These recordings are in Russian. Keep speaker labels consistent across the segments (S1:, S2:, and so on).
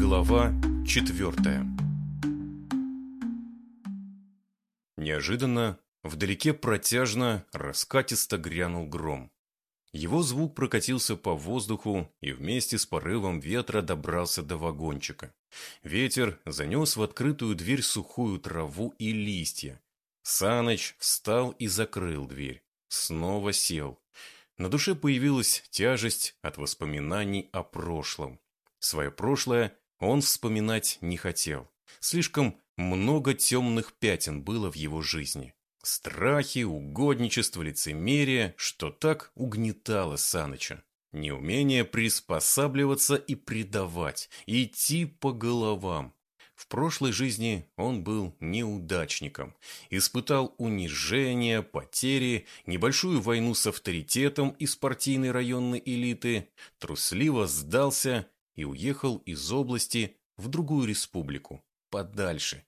S1: Глава четвертая Неожиданно вдалеке протяжно, раскатисто грянул гром. Его звук прокатился по воздуху и вместе с порывом ветра добрался до вагончика. Ветер занес в открытую дверь сухую траву и листья. Саныч встал и закрыл дверь. Снова сел. На душе появилась тяжесть от воспоминаний о прошлом. Свое прошлое он вспоминать не хотел. Слишком много темных пятен было в его жизни. Страхи, угодничество, лицемерие, что так угнетало Саныча. Неумение приспосабливаться и предавать, идти по головам. В прошлой жизни он был неудачником, испытал унижение, потери, небольшую войну с авторитетом из партийной районной элиты, трусливо сдался и уехал из области в другую республику, подальше.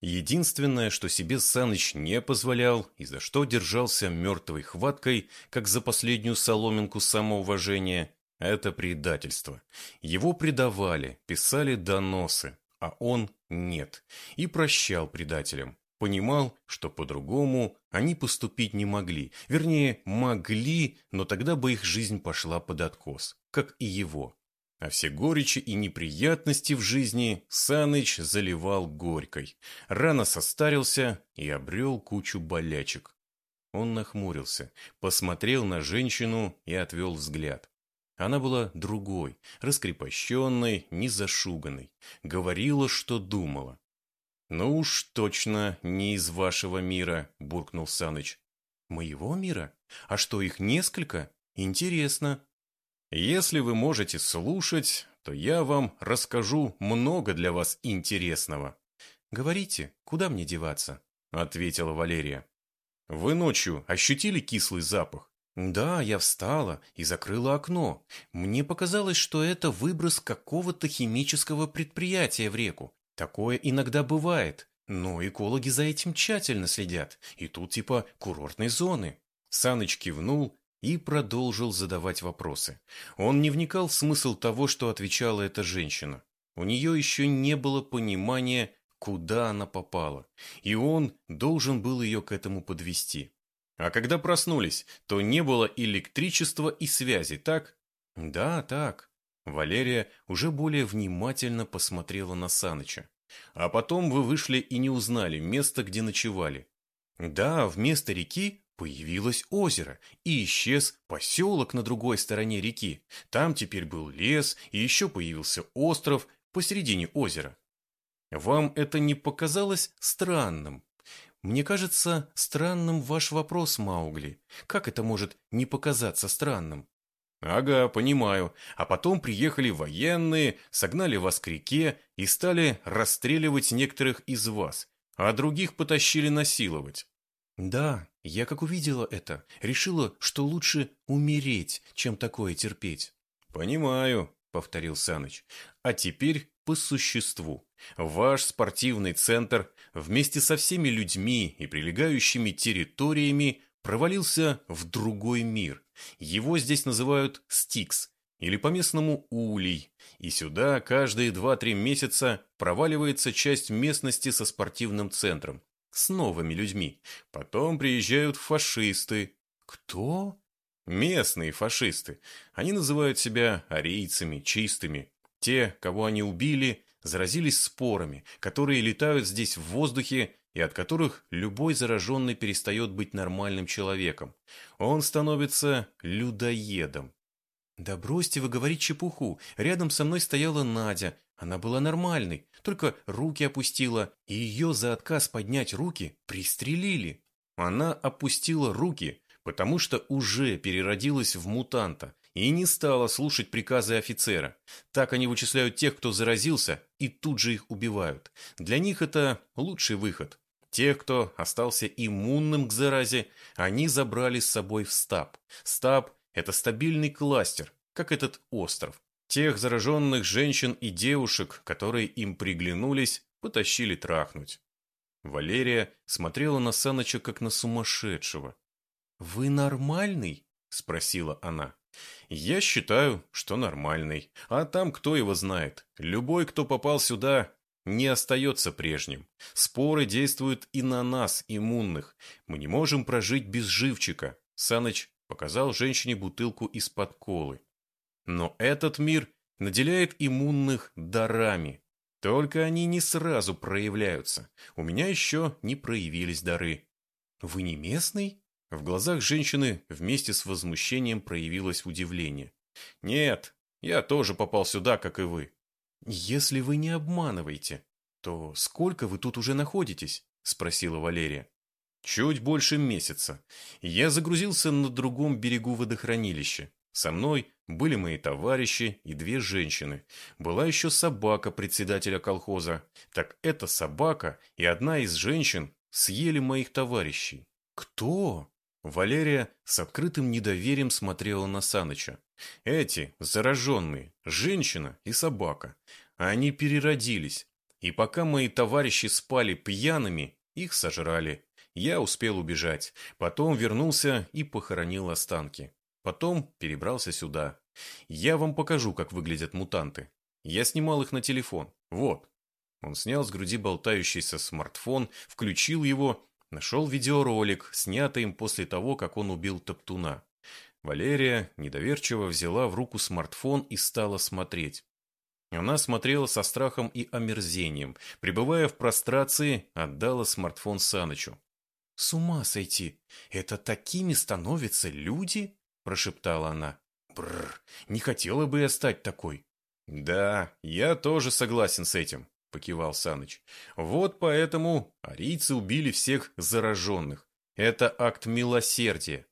S1: Единственное, что себе Саныч не позволял и за что держался мертвой хваткой, как за последнюю соломинку самоуважения, это предательство. Его предавали, писали доносы, а он нет, и прощал предателям. Понимал, что по-другому они поступить не могли. Вернее, могли, но тогда бы их жизнь пошла под откос, как и его. А все горечи и неприятности в жизни Саныч заливал горькой. Рано состарился и обрел кучу болячек. Он нахмурился, посмотрел на женщину и отвел взгляд. Она была другой, раскрепощенной, незашуганной. Говорила, что думала. «Ну уж точно не из вашего мира», — буркнул Саныч. «Моего мира? А что, их несколько? Интересно». Если вы можете слушать, то я вам расскажу много для вас интересного. Говорите, куда мне деваться? Ответила Валерия. Вы ночью ощутили кислый запах? Да, я встала и закрыла окно. Мне показалось, что это выброс какого-то химического предприятия в реку. Такое иногда бывает, но экологи за этим тщательно следят. И тут типа курортной зоны. Саныч кивнул и продолжил задавать вопросы. Он не вникал в смысл того, что отвечала эта женщина. У нее еще не было понимания, куда она попала, и он должен был ее к этому подвести. А когда проснулись, то не было электричества и связи, так? Да, так. Валерия уже более внимательно посмотрела на Саныча. А потом вы вышли и не узнали место, где ночевали. Да, вместо реки Появилось озеро, и исчез поселок на другой стороне реки. Там теперь был лес, и еще появился остров посередине озера. Вам это не показалось странным? Мне кажется странным ваш вопрос, Маугли. Как это может не показаться странным? Ага, понимаю. А потом приехали военные, согнали вас к реке и стали расстреливать некоторых из вас, а других потащили насиловать. Да, я как увидела это, решила, что лучше умереть, чем такое терпеть. Понимаю, повторил Саныч. А теперь по существу. Ваш спортивный центр вместе со всеми людьми и прилегающими территориями провалился в другой мир. Его здесь называют Стикс, или по-местному Улей, и сюда каждые 2-3 месяца проваливается часть местности со спортивным центром с новыми людьми. Потом приезжают фашисты. Кто? Местные фашисты. Они называют себя арийцами, чистыми. Те, кого они убили, заразились спорами, которые летают здесь в воздухе и от которых любой зараженный перестает быть нормальным человеком. Он становится людоедом. «Да бросьте вы говорить чепуху. Рядом со мной стояла Надя. Она была нормальной, только руки опустила, и ее за отказ поднять руки пристрелили. Она опустила руки, потому что уже переродилась в мутанта и не стала слушать приказы офицера. Так они вычисляют тех, кто заразился, и тут же их убивают. Для них это лучший выход. Тех, кто остался иммунным к заразе, они забрали с собой в стаб. Стаб – это стабильный кластер, как этот остров. Тех зараженных женщин и девушек, которые им приглянулись, потащили трахнуть. Валерия смотрела на Саныча как на сумасшедшего. «Вы нормальный?» – спросила она. Я считаю, что нормальный. А там кто его знает. Любой, кто попал сюда, не остается прежним. Споры действуют и на нас, иммунных. Мы не можем прожить без живчика. Саныч показал женщине бутылку из-под колы. Но этот мир наделяет иммунных дарами. Только они не сразу проявляются. У меня еще не проявились дары. Вы не местный? В глазах женщины вместе с возмущением проявилось удивление. Нет, я тоже попал сюда, как и вы. Если вы не обманываете, то сколько вы тут уже находитесь? Спросила Валерия. Чуть больше месяца. Я загрузился на другом берегу водохранилища. Со мной были мои товарищи и две женщины. Была еще собака председателя колхоза. Так эта собака и одна из женщин съели моих товарищей. Кто? Валерия с открытым недоверием смотрела на Саныча. Эти, зараженные, женщина и собака. Они переродились. И пока мои товарищи спали пьяными, их сожрали. Я успел убежать. Потом вернулся и похоронил останки. Потом перебрался сюда. Я вам покажу, как выглядят мутанты. Я снимал их на телефон. Вот. Он снял с груди болтающийся смартфон, включил его, нашел видеоролик, снятый им после того, как он убил Топтуна. Валерия недоверчиво взяла в руку смартфон и стала смотреть. Она смотрела со страхом и омерзением. Пребывая в прострации, отдала смартфон Санычу. «С ума сойти! Это такими становятся люди?» – прошептала она. «Бррр, не хотела бы я стать такой». «Да, я тоже согласен с этим», – покивал Саныч. «Вот поэтому арийцы убили всех зараженных. Это акт милосердия».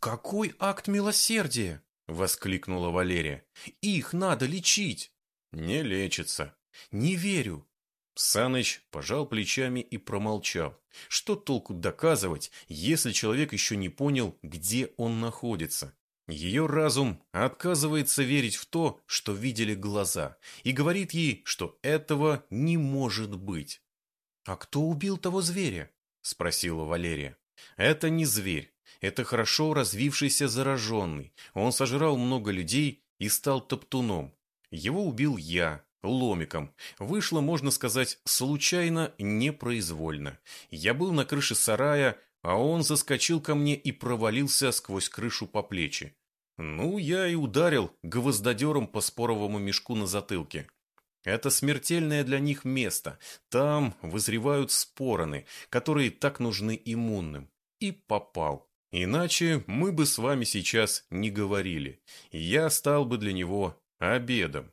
S1: «Какой акт милосердия?» – воскликнула Валерия. «Их надо лечить». «Не лечится». «Не верю». Саныч пожал плечами и промолчал. Что толку доказывать, если человек еще не понял, где он находится? Ее разум отказывается верить в то, что видели глаза, и говорит ей, что этого не может быть. «А кто убил того зверя?» – спросила Валерия. «Это не зверь. Это хорошо развившийся зараженный. Он сожрал много людей и стал топтуном. Его убил я, ломиком. Вышло, можно сказать, случайно, непроизвольно. Я был на крыше сарая, а он заскочил ко мне и провалился сквозь крышу по плечи. Ну, я и ударил гвоздодером по споровому мешку на затылке. Это смертельное для них место. Там вызревают спороны, которые так нужны иммунным. И попал. Иначе мы бы с вами сейчас не говорили. Я стал бы для него обедом.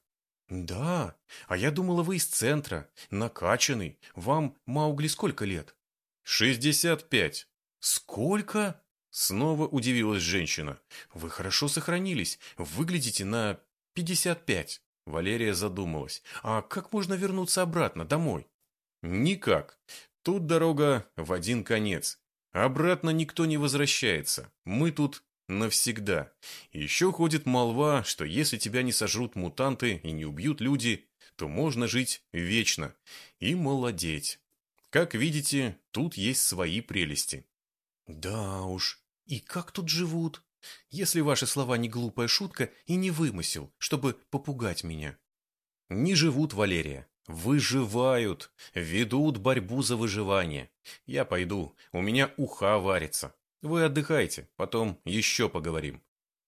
S1: Да, а я думала, вы из центра, накачанный. Вам, Маугли, сколько лет? Шестьдесят пять. Сколько? Снова удивилась женщина. Вы хорошо сохранились. Выглядите на пятьдесят пять. Валерия задумалась. А как можно вернуться обратно, домой? Никак. Тут дорога в один конец. Обратно никто не возвращается. Мы тут навсегда. Еще ходит молва, что если тебя не сожрут мутанты и не убьют люди, то можно жить вечно и молодеть. Как видите, тут есть свои прелести. Да уж, и как тут живут? Если ваши слова не глупая шутка и не вымысел, чтобы попугать меня. Не живут, Валерия. Выживают, ведут борьбу за выживание. Я пойду, у меня уха варится. Вы отдыхайте, потом еще поговорим.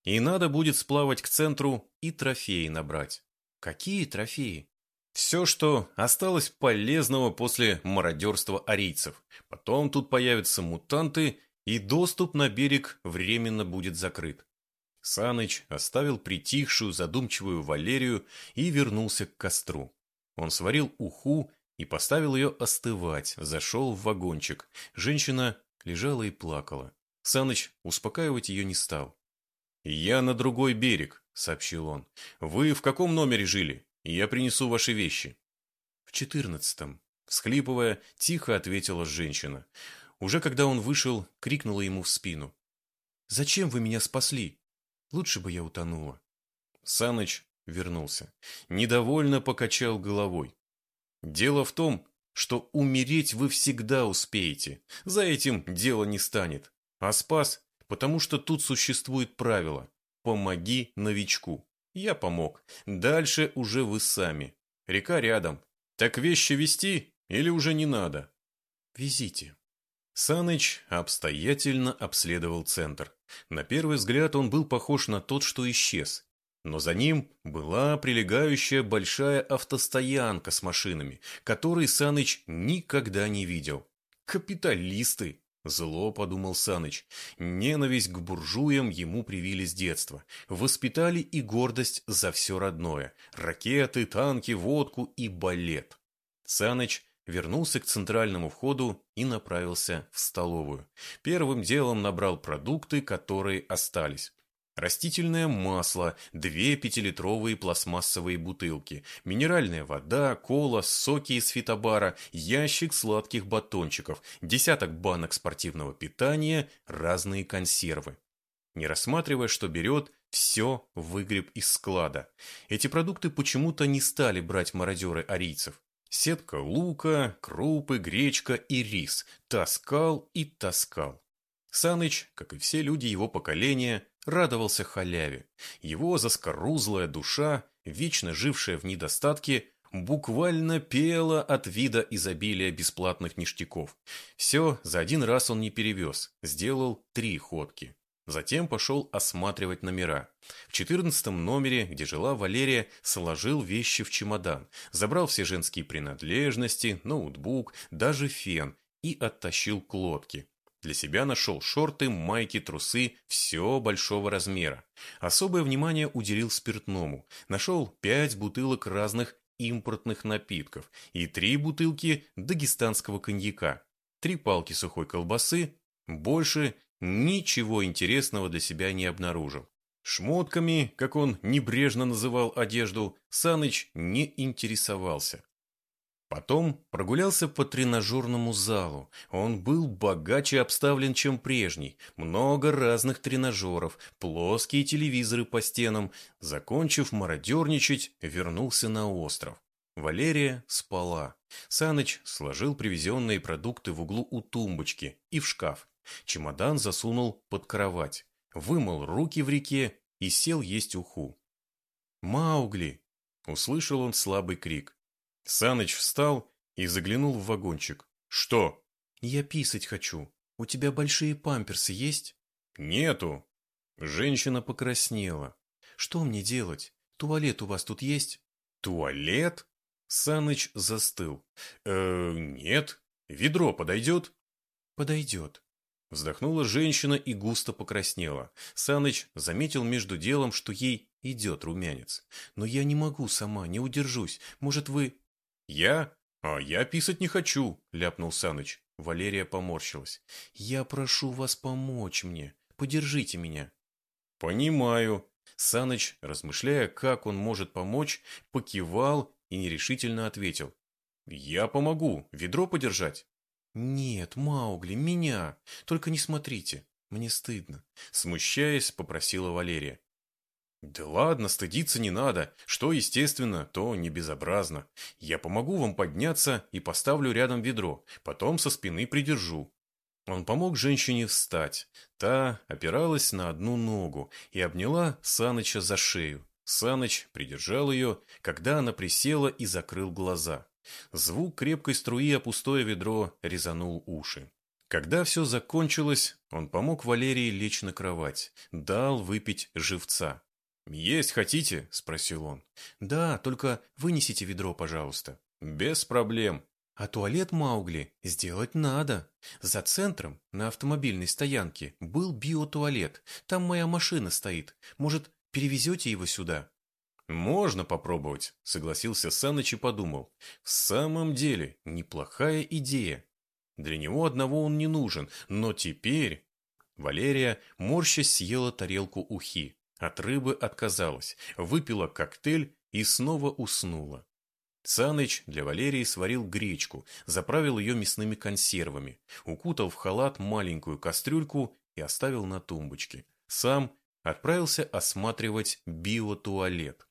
S1: И надо будет сплавать к центру и трофеи набрать. Какие трофеи? Все, что осталось полезного после мародерства арийцев. Потом тут появятся мутанты, и доступ на берег временно будет закрыт. Саныч оставил притихшую, задумчивую Валерию и вернулся к костру. Он сварил уху и поставил ее остывать, зашел в вагончик. Женщина лежала и плакала. Саныч успокаивать ее не стал. «Я на другой берег», — сообщил он. «Вы в каком номере жили? Я принесу ваши вещи». «В четырнадцатом», — всхлипывая, тихо ответила женщина. Уже когда он вышел, крикнула ему в спину. «Зачем вы меня спасли? Лучше бы я утонула». Саныч вернулся. Недовольно покачал головой. «Дело в том, что умереть вы всегда успеете. За этим дело не станет. А спас, потому что тут существует правило. «Помоги новичку». Я помог. Дальше уже вы сами. Река рядом. Так вещи вести или уже не надо? Везите. Саныч обстоятельно обследовал центр. На первый взгляд он был похож на тот, что исчез. Но за ним была прилегающая большая автостоянка с машинами, которые Саныч никогда не видел. Капиталисты! Зло, подумал Саныч. Ненависть к буржуям ему привили с детства. Воспитали и гордость за все родное. Ракеты, танки, водку и балет. Саныч вернулся к центральному входу и направился в столовую. Первым делом набрал продукты, которые остались. Растительное масло, две пятилитровые пластмассовые бутылки, минеральная вода, кола, соки из фитобара, ящик сладких батончиков, десяток банок спортивного питания, разные консервы. Не рассматривая, что берет, все выгреб из склада. Эти продукты почему-то не стали брать мародеры арийцев. Сетка лука, крупы, гречка и рис. Таскал и таскал. Саныч, как и все люди его поколения, радовался халяве. Его заскорузлая душа, вечно жившая в недостатке, буквально пела от вида изобилия бесплатных ништяков. Все за один раз он не перевез, сделал три ходки. Затем пошел осматривать номера. В четырнадцатом номере, где жила Валерия, сложил вещи в чемодан, забрал все женские принадлежности, ноутбук, даже фен и оттащил к лодке. Для себя нашел шорты, майки, трусы, все большого размера. Особое внимание уделил спиртному. Нашел пять бутылок разных импортных напитков и три бутылки дагестанского коньяка, три палки сухой колбасы, больше ничего интересного для себя не обнаружил. Шмотками, как он небрежно называл одежду, Саныч не интересовался. Потом прогулялся по тренажерному залу. Он был богаче обставлен, чем прежний. Много разных тренажеров, плоские телевизоры по стенам. Закончив мародерничать, вернулся на остров. Валерия спала. Саныч сложил привезенные продукты в углу у тумбочки и в шкаф. Чемодан засунул под кровать. Вымыл руки в реке и сел есть уху. «Маугли!» — услышал он слабый крик. Саныч встал и заглянул в вагончик. «Что?» «Я писать хочу. У тебя большие памперсы есть?» «Нету». Женщина покраснела. «Что мне делать? Туалет у вас тут есть?» «Туалет?» Саныч застыл. «Э, нет. Ведро подойдет?» «Подойдет». Вздохнула женщина и густо покраснела. Саныч заметил между делом, что ей идет румянец. «Но я не могу сама, не удержусь. Может, вы...» «Я? А я писать не хочу», — ляпнул Саныч. Валерия поморщилась. «Я прошу вас помочь мне. Подержите меня». «Понимаю». Саныч, размышляя, как он может помочь, покивал и нерешительно ответил. «Я помогу. Ведро подержать?» «Нет, Маугли, меня. Только не смотрите. Мне стыдно». Смущаясь, попросила Валерия. «Да ладно, стыдиться не надо. Что естественно, то не безобразно. Я помогу вам подняться и поставлю рядом ведро, потом со спины придержу». Он помог женщине встать. Та опиралась на одну ногу и обняла Саныча за шею. Саныч придержал ее, когда она присела и закрыл глаза. Звук крепкой струи о пустое ведро резанул уши. Когда все закончилось, он помог Валерии лечь на кровать, дал выпить живца. «Есть хотите?» – спросил он. «Да, только вынесите ведро, пожалуйста». «Без проблем». «А туалет Маугли сделать надо. За центром, на автомобильной стоянке, был биотуалет. Там моя машина стоит. Может, перевезете его сюда?» «Можно попробовать», — согласился Саныч и подумал. «В самом деле, неплохая идея. Для него одного он не нужен, но теперь...» Валерия, морщась, съела тарелку ухи. От рыбы отказалась, выпила коктейль и снова уснула. Саныч для Валерии сварил гречку, заправил ее мясными консервами, укутал в халат маленькую кастрюльку и оставил на тумбочке. Сам отправился осматривать биотуалет.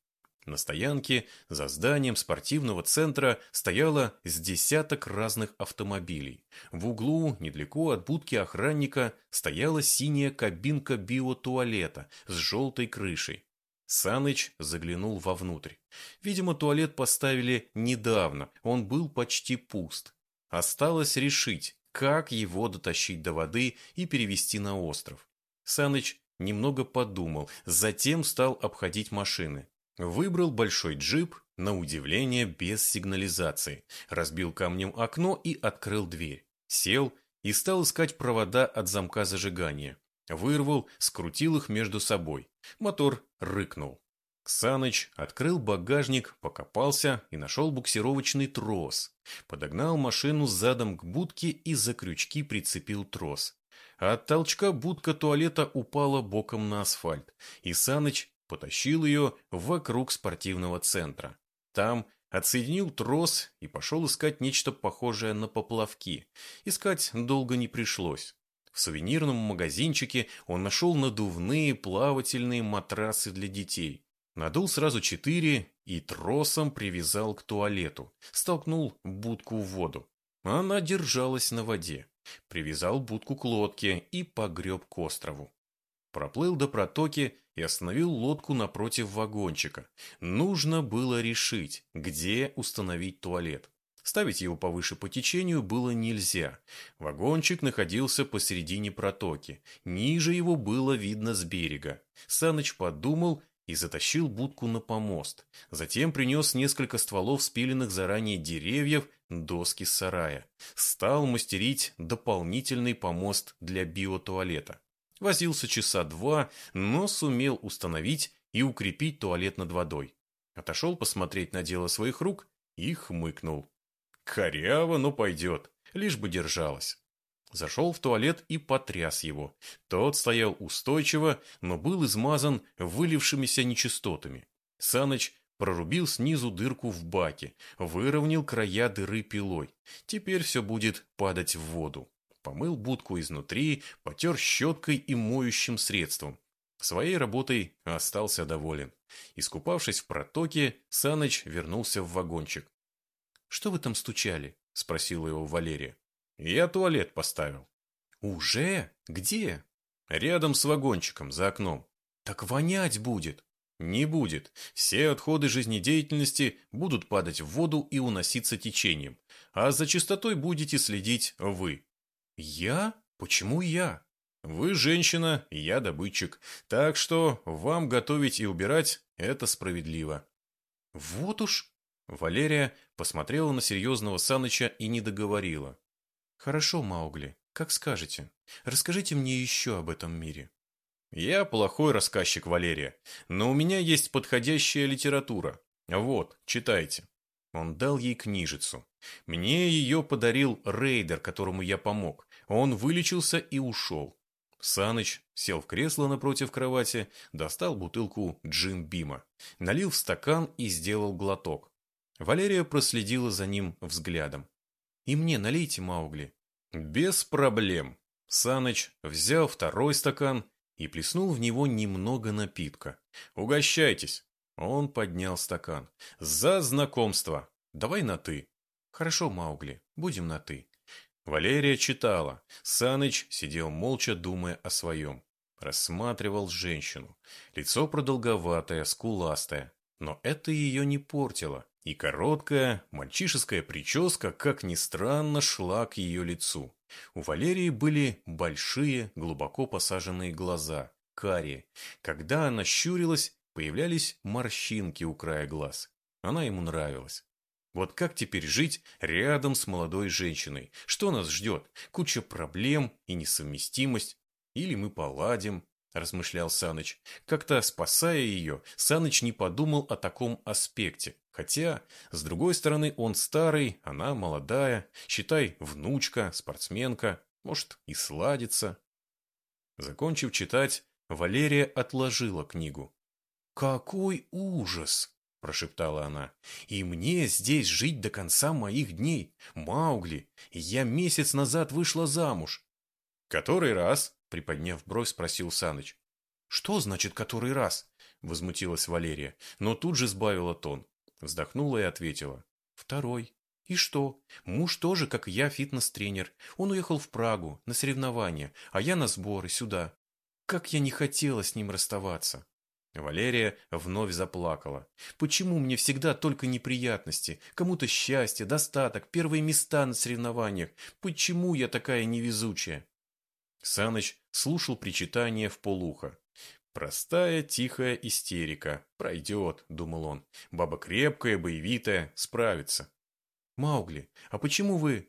S1: На стоянке за зданием спортивного центра стояло с десяток разных автомобилей. В углу, недалеко от будки охранника, стояла синяя кабинка биотуалета с желтой крышей. Саныч заглянул вовнутрь. Видимо, туалет поставили недавно, он был почти пуст. Осталось решить, как его дотащить до воды и перевести на остров. Саныч немного подумал, затем стал обходить машины. Выбрал большой джип, на удивление без сигнализации, разбил камнем окно и открыл дверь. Сел и стал искать провода от замка зажигания. Вырвал, скрутил их между собой. Мотор рыкнул. Ксаныч открыл багажник, покопался и нашел буксировочный трос. Подогнал машину задом к будке и за крючки прицепил трос. От толчка будка туалета упала боком на асфальт, и Саныч потащил ее вокруг спортивного центра. Там отсоединил трос и пошел искать нечто похожее на поплавки. Искать долго не пришлось. В сувенирном магазинчике он нашел надувные плавательные матрасы для детей. Надул сразу четыре и тросом привязал к туалету. Столкнул будку в воду. Она держалась на воде. Привязал будку к лодке и погреб к острову. Проплыл до протоки и остановил лодку напротив вагончика. Нужно было решить, где установить туалет. Ставить его повыше по течению было нельзя. Вагончик находился посередине протоки. Ниже его было видно с берега. Саныч подумал и затащил будку на помост. Затем принес несколько стволов спиленных заранее деревьев, доски сарая. Стал мастерить дополнительный помост для биотуалета. Возился часа два, но сумел установить и укрепить туалет над водой. Отошел посмотреть на дело своих рук и хмыкнул. Коряво, но пойдет, лишь бы держалась. Зашел в туалет и потряс его. Тот стоял устойчиво, но был измазан вылившимися нечистотами. Саныч прорубил снизу дырку в баке, выровнял края дыры пилой. Теперь все будет падать в воду помыл будку изнутри, потер щеткой и моющим средством. Своей работой остался доволен. Искупавшись в протоке, Саныч вернулся в вагончик. «Что вы там стучали?» – спросила его Валерия. «Я туалет поставил». «Уже? Где?» «Рядом с вагончиком, за окном». «Так вонять будет». «Не будет. Все отходы жизнедеятельности будут падать в воду и уноситься течением. А за чистотой будете следить вы. «Я? Почему я?» «Вы женщина, я добытчик, так что вам готовить и убирать – это справедливо». «Вот уж!» Валерия посмотрела на серьезного Саныча и не договорила. «Хорошо, Маугли, как скажете. Расскажите мне еще об этом мире». «Я плохой рассказчик, Валерия, но у меня есть подходящая литература. Вот, читайте». Он дал ей книжицу. Мне ее подарил рейдер, которому я помог. Он вылечился и ушел. Саныч сел в кресло напротив кровати, достал бутылку джин-бима, налил в стакан и сделал глоток. Валерия проследила за ним взглядом. «И мне налейте, Маугли». «Без проблем». Саныч взял второй стакан и плеснул в него немного напитка. «Угощайтесь». Он поднял стакан. «За знакомство! Давай на «ты». «Хорошо, Маугли, будем на «ты». Валерия читала. Саныч сидел молча, думая о своем. Рассматривал женщину. Лицо продолговатое, скуластое. Но это ее не портило. И короткая, мальчишеская прическа, как ни странно, шла к ее лицу. У Валерии были большие, глубоко посаженные глаза, карие. Когда она щурилась, появлялись морщинки у края глаз. Она ему нравилась. Вот как теперь жить рядом с молодой женщиной? Что нас ждет? Куча проблем и несовместимость? Или мы поладим? Размышлял Саныч. Как-то спасая ее, Саныч не подумал о таком аспекте. Хотя, с другой стороны, он старый, она молодая. Считай, внучка, спортсменка. Может, и сладится. Закончив читать, Валерия отложила книгу. «Какой ужас!» – прошептала она. «И мне здесь жить до конца моих дней. Маугли, я месяц назад вышла замуж». «Который раз?» – приподняв бровь, спросил Саныч. «Что значит «который раз»?» – возмутилась Валерия, но тут же сбавила тон. Вздохнула и ответила. «Второй. И что? Муж тоже, как и я, фитнес-тренер. Он уехал в Прагу на соревнования, а я на сборы сюда. Как я не хотела с ним расставаться!» Валерия вновь заплакала. «Почему мне всегда только неприятности? Кому-то счастье, достаток, первые места на соревнованиях. Почему я такая невезучая?» Саныч слушал причитание в полухо. «Простая, тихая истерика. Пройдет», — думал он. «Баба крепкая, боевитая, справится». «Маугли, а почему вы...»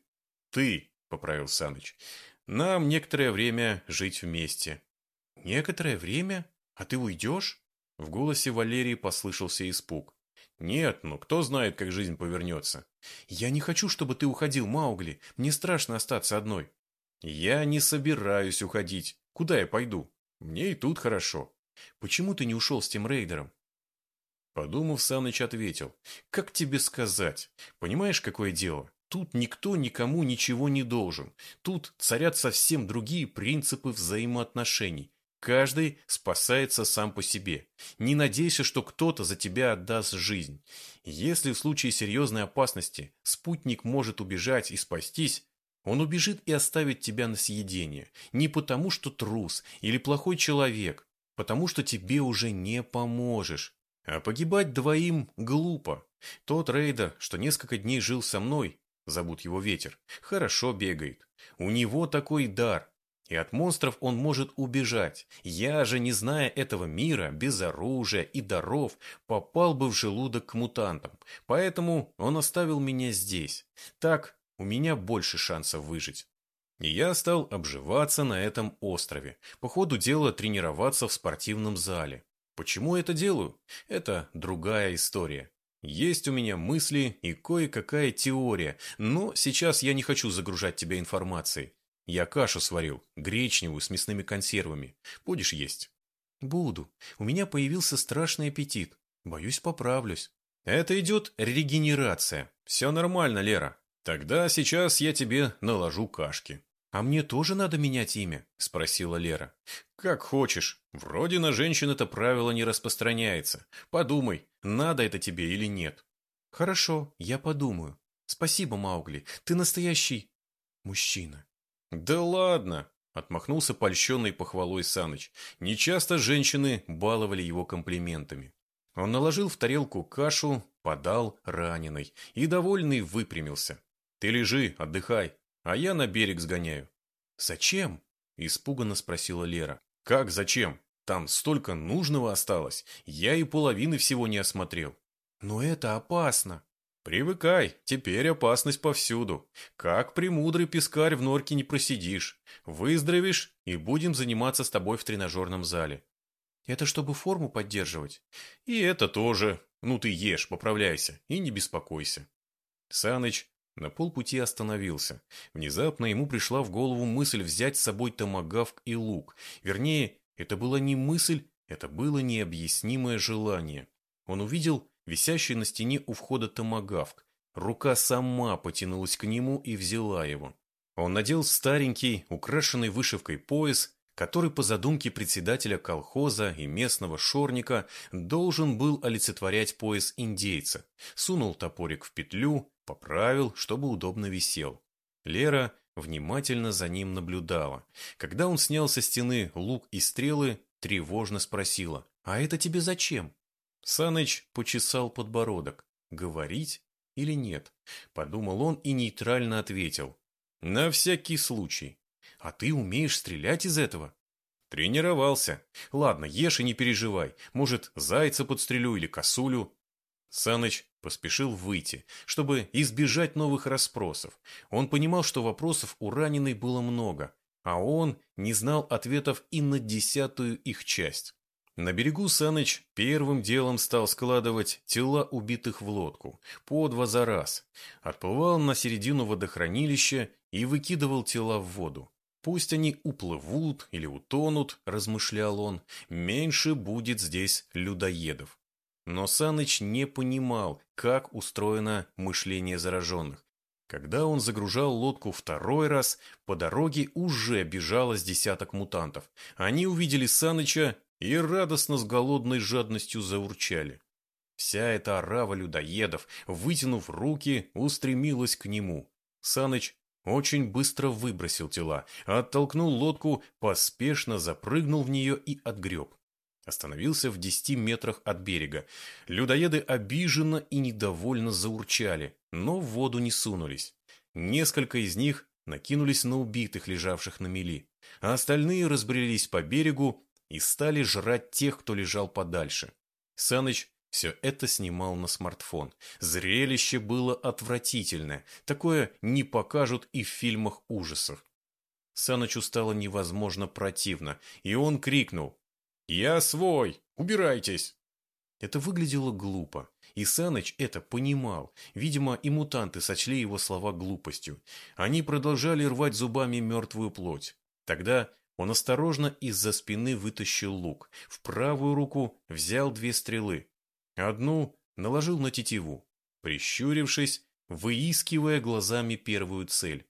S1: «Ты», — поправил Саныч. «Нам некоторое время жить вместе». «Некоторое время? А ты уйдешь?» В голосе Валерии послышался испуг. «Нет, ну кто знает, как жизнь повернется». «Я не хочу, чтобы ты уходил, Маугли. Мне страшно остаться одной». «Я не собираюсь уходить. Куда я пойду? Мне и тут хорошо». «Почему ты не ушел с тем рейдером?» Подумав, Саныч ответил. «Как тебе сказать? Понимаешь, какое дело? Тут никто никому ничего не должен. Тут царят совсем другие принципы взаимоотношений. Каждый спасается сам по себе. Не надейся, что кто-то за тебя отдаст жизнь. Если в случае серьезной опасности спутник может убежать и спастись, он убежит и оставит тебя на съедение. Не потому, что трус или плохой человек, потому что тебе уже не поможешь. А погибать двоим глупо. Тот рейдер, что несколько дней жил со мной, зовут его Ветер, хорошо бегает. У него такой дар, и от монстров он может убежать. Я же, не зная этого мира, без оружия и даров, попал бы в желудок к мутантам. Поэтому он оставил меня здесь. Так у меня больше шансов выжить. И я стал обживаться на этом острове. По ходу дела тренироваться в спортивном зале. Почему это делаю? Это другая история. Есть у меня мысли и кое-какая теория, но сейчас я не хочу загружать тебя информацией. Я кашу сварил, гречневую с мясными консервами. Будешь есть? Буду. У меня появился страшный аппетит. Боюсь, поправлюсь. Это идет регенерация. Все нормально, Лера. Тогда сейчас я тебе наложу кашки. А мне тоже надо менять имя? Спросила Лера. Как хочешь. Вроде на женщин это правило не распространяется. Подумай, надо это тебе или нет. Хорошо, я подумаю. Спасибо, Маугли. Ты настоящий мужчина. «Да ладно!» – отмахнулся польщенный похвалой Саныч. Нечасто женщины баловали его комплиментами. Он наложил в тарелку кашу, подал раненый и, довольный, выпрямился. «Ты лежи, отдыхай, а я на берег сгоняю». «Зачем?» – испуганно спросила Лера. «Как зачем? Там столько нужного осталось. Я и половины всего не осмотрел». «Но это опасно», Привыкай, теперь опасность повсюду. Как премудрый пескарь в норке не просидишь. Выздоровеешь, и будем заниматься с тобой в тренажерном зале. Это чтобы форму поддерживать? И это тоже. Ну ты ешь, поправляйся и не беспокойся. Саныч на полпути остановился. Внезапно ему пришла в голову мысль взять с собой томагавк и лук. Вернее, это была не мысль, это было необъяснимое желание. Он увидел висящий на стене у входа томагавк. Рука сама потянулась к нему и взяла его. Он надел старенький, украшенный вышивкой пояс, который по задумке председателя колхоза и местного шорника должен был олицетворять пояс индейца. Сунул топорик в петлю, поправил, чтобы удобно висел. Лера внимательно за ним наблюдала. Когда он снял со стены лук и стрелы, тревожно спросила, «А это тебе зачем?» Саныч почесал подбородок. Говорить или нет? Подумал он и нейтрально ответил. На всякий случай. А ты умеешь стрелять из этого? Тренировался. Ладно, ешь и не переживай. Может, зайца подстрелю или косулю. Саныч поспешил выйти, чтобы избежать новых расспросов. Он понимал, что вопросов у раненой было много, а он не знал ответов и на десятую их часть. На берегу Саныч первым делом стал складывать тела убитых в лодку, по два за раз. Отплывал на середину водохранилища и выкидывал тела в воду. Пусть они уплывут или утонут, размышлял он, меньше будет здесь людоедов. Но Саныч не понимал, как устроено мышление зараженных. Когда он загружал лодку второй раз, по дороге уже бежало с десяток мутантов. Они увидели Саныча и радостно с голодной жадностью заурчали. Вся эта орава людоедов, вытянув руки, устремилась к нему. Саныч очень быстро выбросил тела, оттолкнул лодку, поспешно запрыгнул в нее и отгреб. Остановился в десяти метрах от берега. Людоеды обиженно и недовольно заурчали, но в воду не сунулись. Несколько из них накинулись на убитых, лежавших на мели, а остальные разбрелись по берегу и стали жрать тех, кто лежал подальше. Саныч все это снимал на смартфон. Зрелище было отвратительное. Такое не покажут и в фильмах ужасов. Санычу стало невозможно противно, и он крикнул «Я свой! Убирайтесь!» Это выглядело глупо, и Саныч это понимал. Видимо, и мутанты сочли его слова глупостью. Они продолжали рвать зубами мертвую плоть. Тогда он осторожно из-за спины вытащил лук. В правую руку взял две стрелы, Одну наложил на тетиву, прищурившись, выискивая глазами первую цель.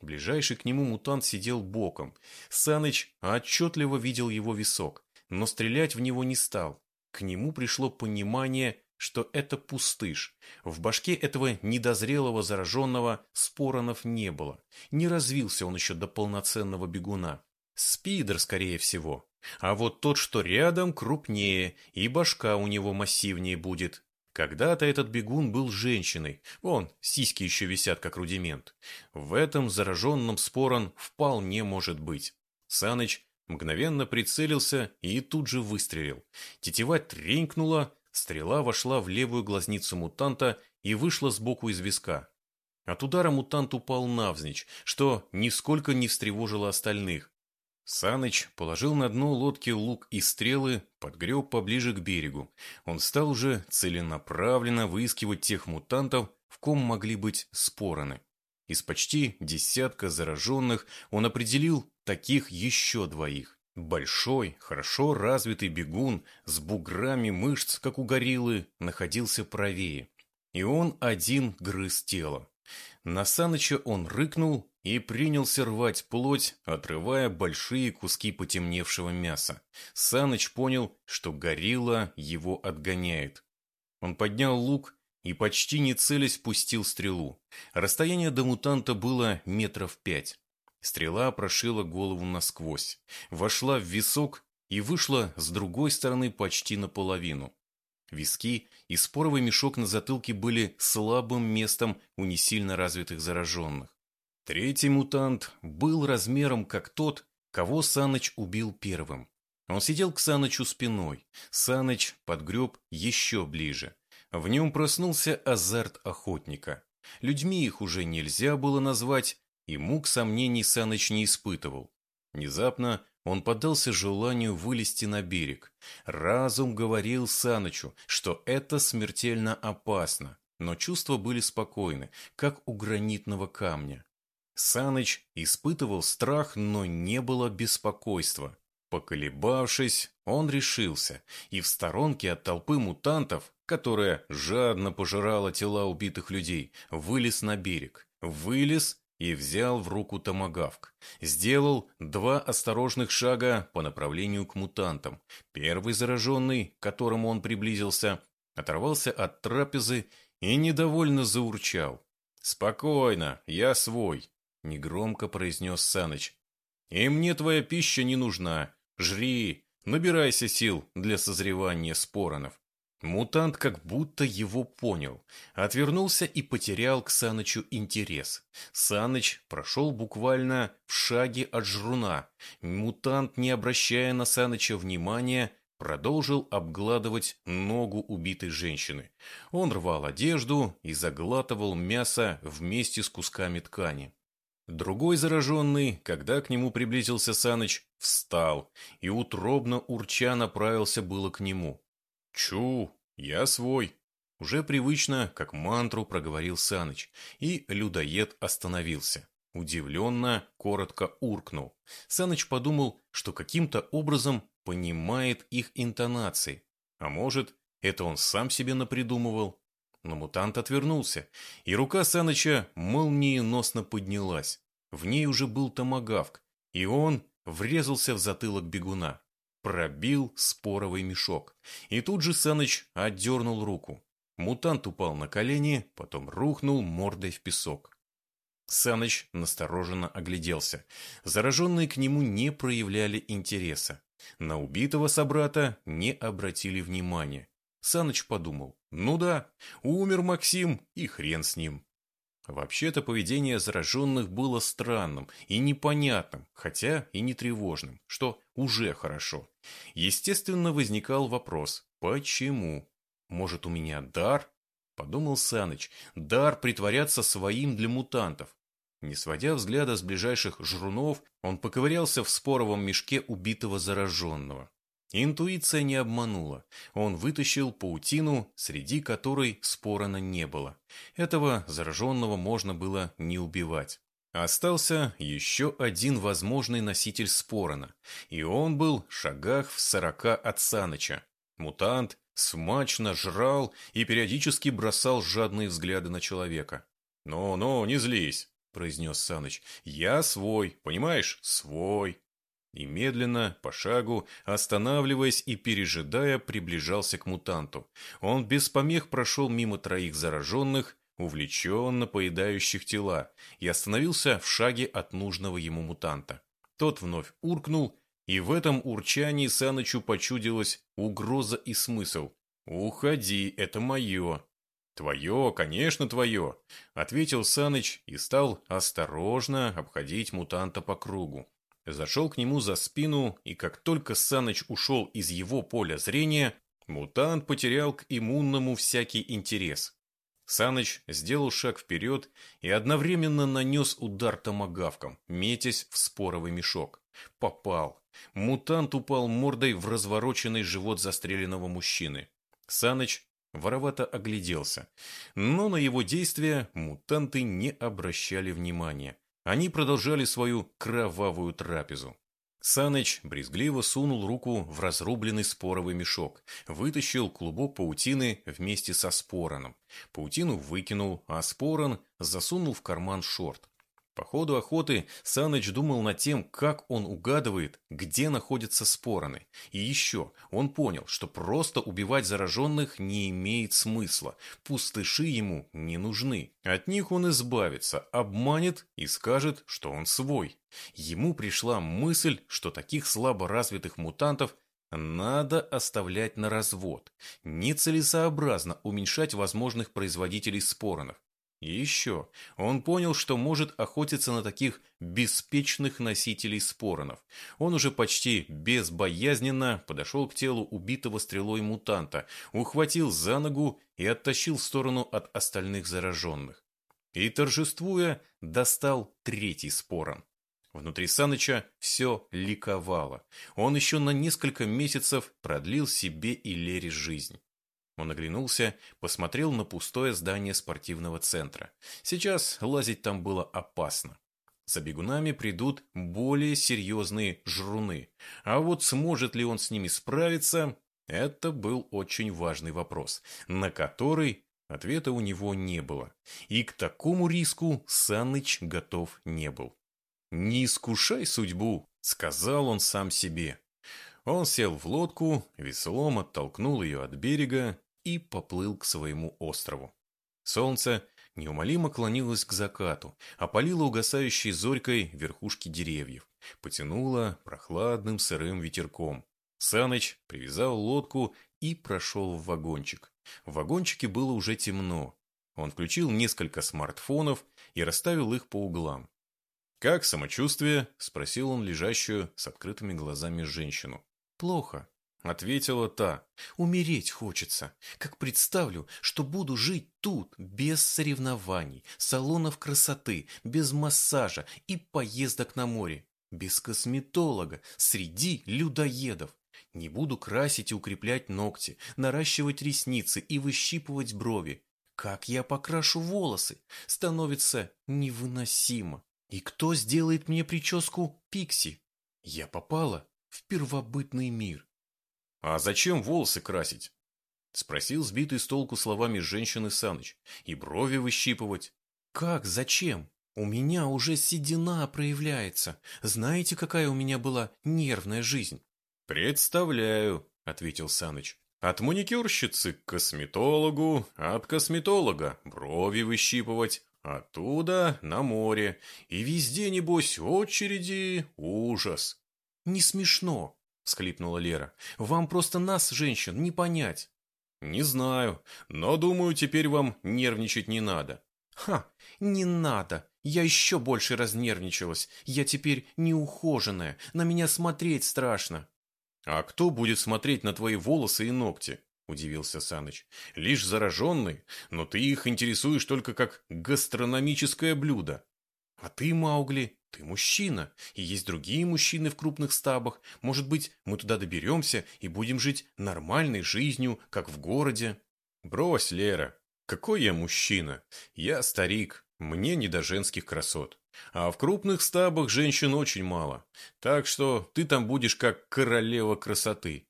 S1: Ближайший к нему мутант сидел боком. Саныч отчетливо видел его висок, но стрелять в него не стал. К нему пришло понимание, что это пустыш. В башке этого недозрелого зараженного споронов не было. Не развился он еще до полноценного бегуна. Спидер, скорее всего. А вот тот, что рядом, крупнее, и башка у него массивнее будет. Когда-то этот бегун был женщиной. Вон, сиськи еще висят, как рудимент. В этом зараженном спорон вполне может быть. Саныч мгновенно прицелился и тут же выстрелил. Тетива тренькнула, стрела вошла в левую глазницу мутанта и вышла сбоку из виска. От удара мутант упал навзничь, что нисколько не встревожило остальных. Саныч положил на дно лодки лук и стрелы, подгреб поближе к берегу. Он стал уже целенаправленно выискивать тех мутантов, в ком могли быть спороны. Из почти десятка зараженных он определил таких еще двоих. Большой, хорошо развитый бегун с буграми мышц, как у гориллы, находился правее. И он один грыз тело. На Саныча он рыкнул и принялся рвать плоть, отрывая большие куски потемневшего мяса. Саныч понял, что горилла его отгоняет. Он поднял лук и почти не целясь пустил стрелу. Расстояние до мутанта было метров пять. Стрела прошила голову насквозь, вошла в висок и вышла с другой стороны почти наполовину. Виски и споровый мешок на затылке были слабым местом у несильно развитых зараженных. Третий мутант был размером как тот, кого Саныч убил первым. Он сидел к Санычу спиной. Саныч подгреб еще ближе. В нем проснулся азарт охотника. Людьми их уже нельзя было назвать, и мук сомнений Саныч не испытывал. Внезапно он поддался желанию вылезти на берег. Разум говорил Санычу, что это смертельно опасно, но чувства были спокойны, как у гранитного камня. Саныч испытывал страх, но не было беспокойства. Поколебавшись, он решился, и в сторонке от толпы мутантов, которая жадно пожирала тела убитых людей, вылез на берег. Вылез и взял в руку томагавк. Сделал два осторожных шага по направлению к мутантам. Первый зараженный, к которому он приблизился, оторвался от трапезы и недовольно заурчал. «Спокойно, я свой», — негромко произнес Саныч. «И мне твоя пища не нужна. Жри, набирайся сил для созревания споронов». Мутант как будто его понял, отвернулся и потерял к Санычу интерес. Саныч прошел буквально в шаге от жруна. Мутант, не обращая на Саныча внимания, продолжил обгладывать ногу убитой женщины. Он рвал одежду и заглатывал мясо вместе с кусками ткани. Другой зараженный, когда к нему приблизился Саныч, встал и утробно урча направился было к нему. «Чу, я свой!» Уже привычно, как мантру, проговорил Саныч, и людоед остановился. Удивленно, коротко уркнул. Саныч подумал, что каким-то образом понимает их интонации. А может, это он сам себе напридумывал? Но мутант отвернулся, и рука Саныча молниеносно поднялась. В ней уже был томагавк, и он врезался в затылок бегуна. пробил споровый мешок. И тут же Саныч отдернул руку. Мутант упал на колени, потом рухнул мордой в песок. Саныч настороженно огляделся. Зараженные к нему не проявляли интереса. На убитого собрата не обратили внимания. Саныч подумал, ну да, умер Максим, и хрен с ним. Вообще-то поведение зараженных было странным и непонятным, хотя и не тревожным, что уже хорошо. Естественно, возникал вопрос «почему?» «Может, у меня дар?» – подумал Саныч. «Дар притворяться своим для мутантов». Не сводя взгляда с ближайших жрунов, он поковырялся в споровом мешке убитого зараженного. Интуиция не обманула. Он вытащил паутину, среди которой спорона не было. Этого зараженного можно было не убивать. Остался еще один возможный носитель спорона, и он был в шагах в сорока от Саныча. Мутант смачно жрал и периодически бросал жадные взгляды на человека. «Ну-ну, не злись», — произнес Саныч. «Я свой, понимаешь? Свой». И медленно, по шагу, останавливаясь и пережидая, приближался к мутанту. Он без помех прошел мимо троих зараженных, увлеченно поедающих тела, и остановился в шаге от нужного ему мутанта. Тот вновь уркнул, и в этом урчании Санычу почудилась угроза и смысл. «Уходи, это мое». «Твое, конечно, твое», — ответил Саныч и стал осторожно обходить мутанта по кругу. Зашел к нему за спину, и как только Саныч ушел из его поля зрения, мутант потерял к иммунному всякий интерес. Саныч сделал шаг вперед и одновременно нанес удар томагавком, метясь в споровый мешок. Попал. Мутант упал мордой в развороченный живот застреленного мужчины. Саныч воровато огляделся, но на его действия мутанты не обращали внимания. Они продолжали свою кровавую трапезу. Саныч брезгливо сунул руку в разрубленный споровый мешок, вытащил клубок паутины вместе со спороном. Паутину выкинул, а спорон засунул в карман шорт. По ходу охоты Саныч думал над тем, как он угадывает, где находятся спороны. И еще он понял, что просто убивать зараженных не имеет смысла. Пустыши ему не нужны. От них он избавится, обманет и скажет, что он свой. Ему пришла мысль, что таких слабо развитых мутантов надо оставлять на развод. Нецелесообразно уменьшать возможных производителей споронов. И еще, он понял, что может охотиться на таких беспечных носителей споронов. Он уже почти безбоязненно подошел к телу убитого стрелой мутанта, ухватил за ногу и оттащил в сторону от остальных зараженных. И, торжествуя, достал третий спорон. Внутри Саныча все ликовало. Он еще на несколько месяцев продлил себе и Лере жизнь. Он оглянулся, посмотрел на пустое здание спортивного центра. Сейчас лазить там было опасно. За бегунами придут более серьезные жруны. А вот сможет ли он с ними справиться, это был очень важный вопрос, на который ответа у него не было. И к такому риску Саныч готов не был. «Не искушай судьбу», — сказал он сам себе. Он сел в лодку, веслом оттолкнул ее от берега и поплыл к своему острову. Солнце неумолимо клонилось к закату, опалило угасающей зорькой верхушки деревьев, потянуло прохладным сырым ветерком. Саныч привязал лодку и прошел в вагончик. В вагончике было уже темно. Он включил несколько смартфонов и расставил их по углам. «Как самочувствие?» – спросил он лежащую с открытыми глазами женщину. «Плохо», – ответила та. «Умереть хочется. Как представлю, что буду жить тут, без соревнований, салонов красоты, без массажа и поездок на море, без косметолога, среди людоедов. Не буду красить и укреплять ногти, наращивать ресницы и выщипывать брови. Как я покрашу волосы? Становится невыносимо. И кто сделает мне прическу Пикси? Я попала в первобытный мир. А зачем волосы красить? Спросил сбитый с толку словами женщины Саныч. И брови выщипывать. Как, зачем? У меня уже седина проявляется. Знаете, какая у меня была нервная жизнь? «Представляю», — ответил Саныч. «От маникюрщицы к косметологу, от косметолога брови выщипывать, оттуда на море. И везде, небось, очереди, ужас».
S2: «Не смешно», — всхлипнула Лера. «Вам просто нас, женщин, не понять».
S1: «Не знаю, но, думаю, теперь вам нервничать не надо».
S2: «Ха, не надо. Я еще больше разнервничалась. Я теперь неухоженная. На меня смотреть страшно».
S1: «А кто будет смотреть на твои волосы и ногти?» – удивился Саныч. «Лишь зараженный, но ты их интересуешь только как гастрономическое блюдо. А ты, Маугли, ты мужчина, и есть другие мужчины в крупных стабах. Может быть, мы туда доберемся и будем жить нормальной жизнью, как в городе?» «Брось, Лера, какой я мужчина? Я старик, мне не до женских красот. А в крупных стабах женщин очень мало. Так что ты там будешь как королева красоты.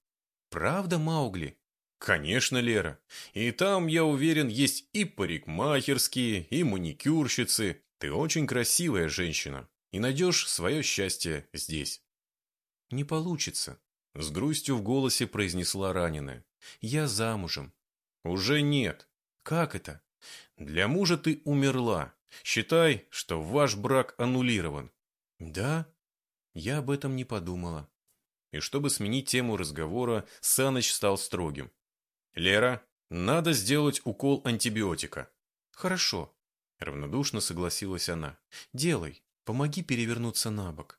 S2: Правда, Маугли?
S1: Конечно, Лера. И там, я уверен, есть и парикмахерские, и маникюрщицы. Ты очень красивая женщина. И найдешь свое счастье здесь.
S2: Не получится.
S1: С грустью в голосе произнесла раненая.
S2: Я замужем.
S1: Уже нет.
S2: Как это?
S1: Для мужа ты умерла. Считай, что ваш брак аннулирован.
S2: Да? Я об этом не подумала.
S1: И чтобы сменить тему разговора, Саныч стал строгим. Лера, надо сделать укол антибиотика.
S2: Хорошо. Равнодушно согласилась она. Делай. Помоги перевернуться на бок.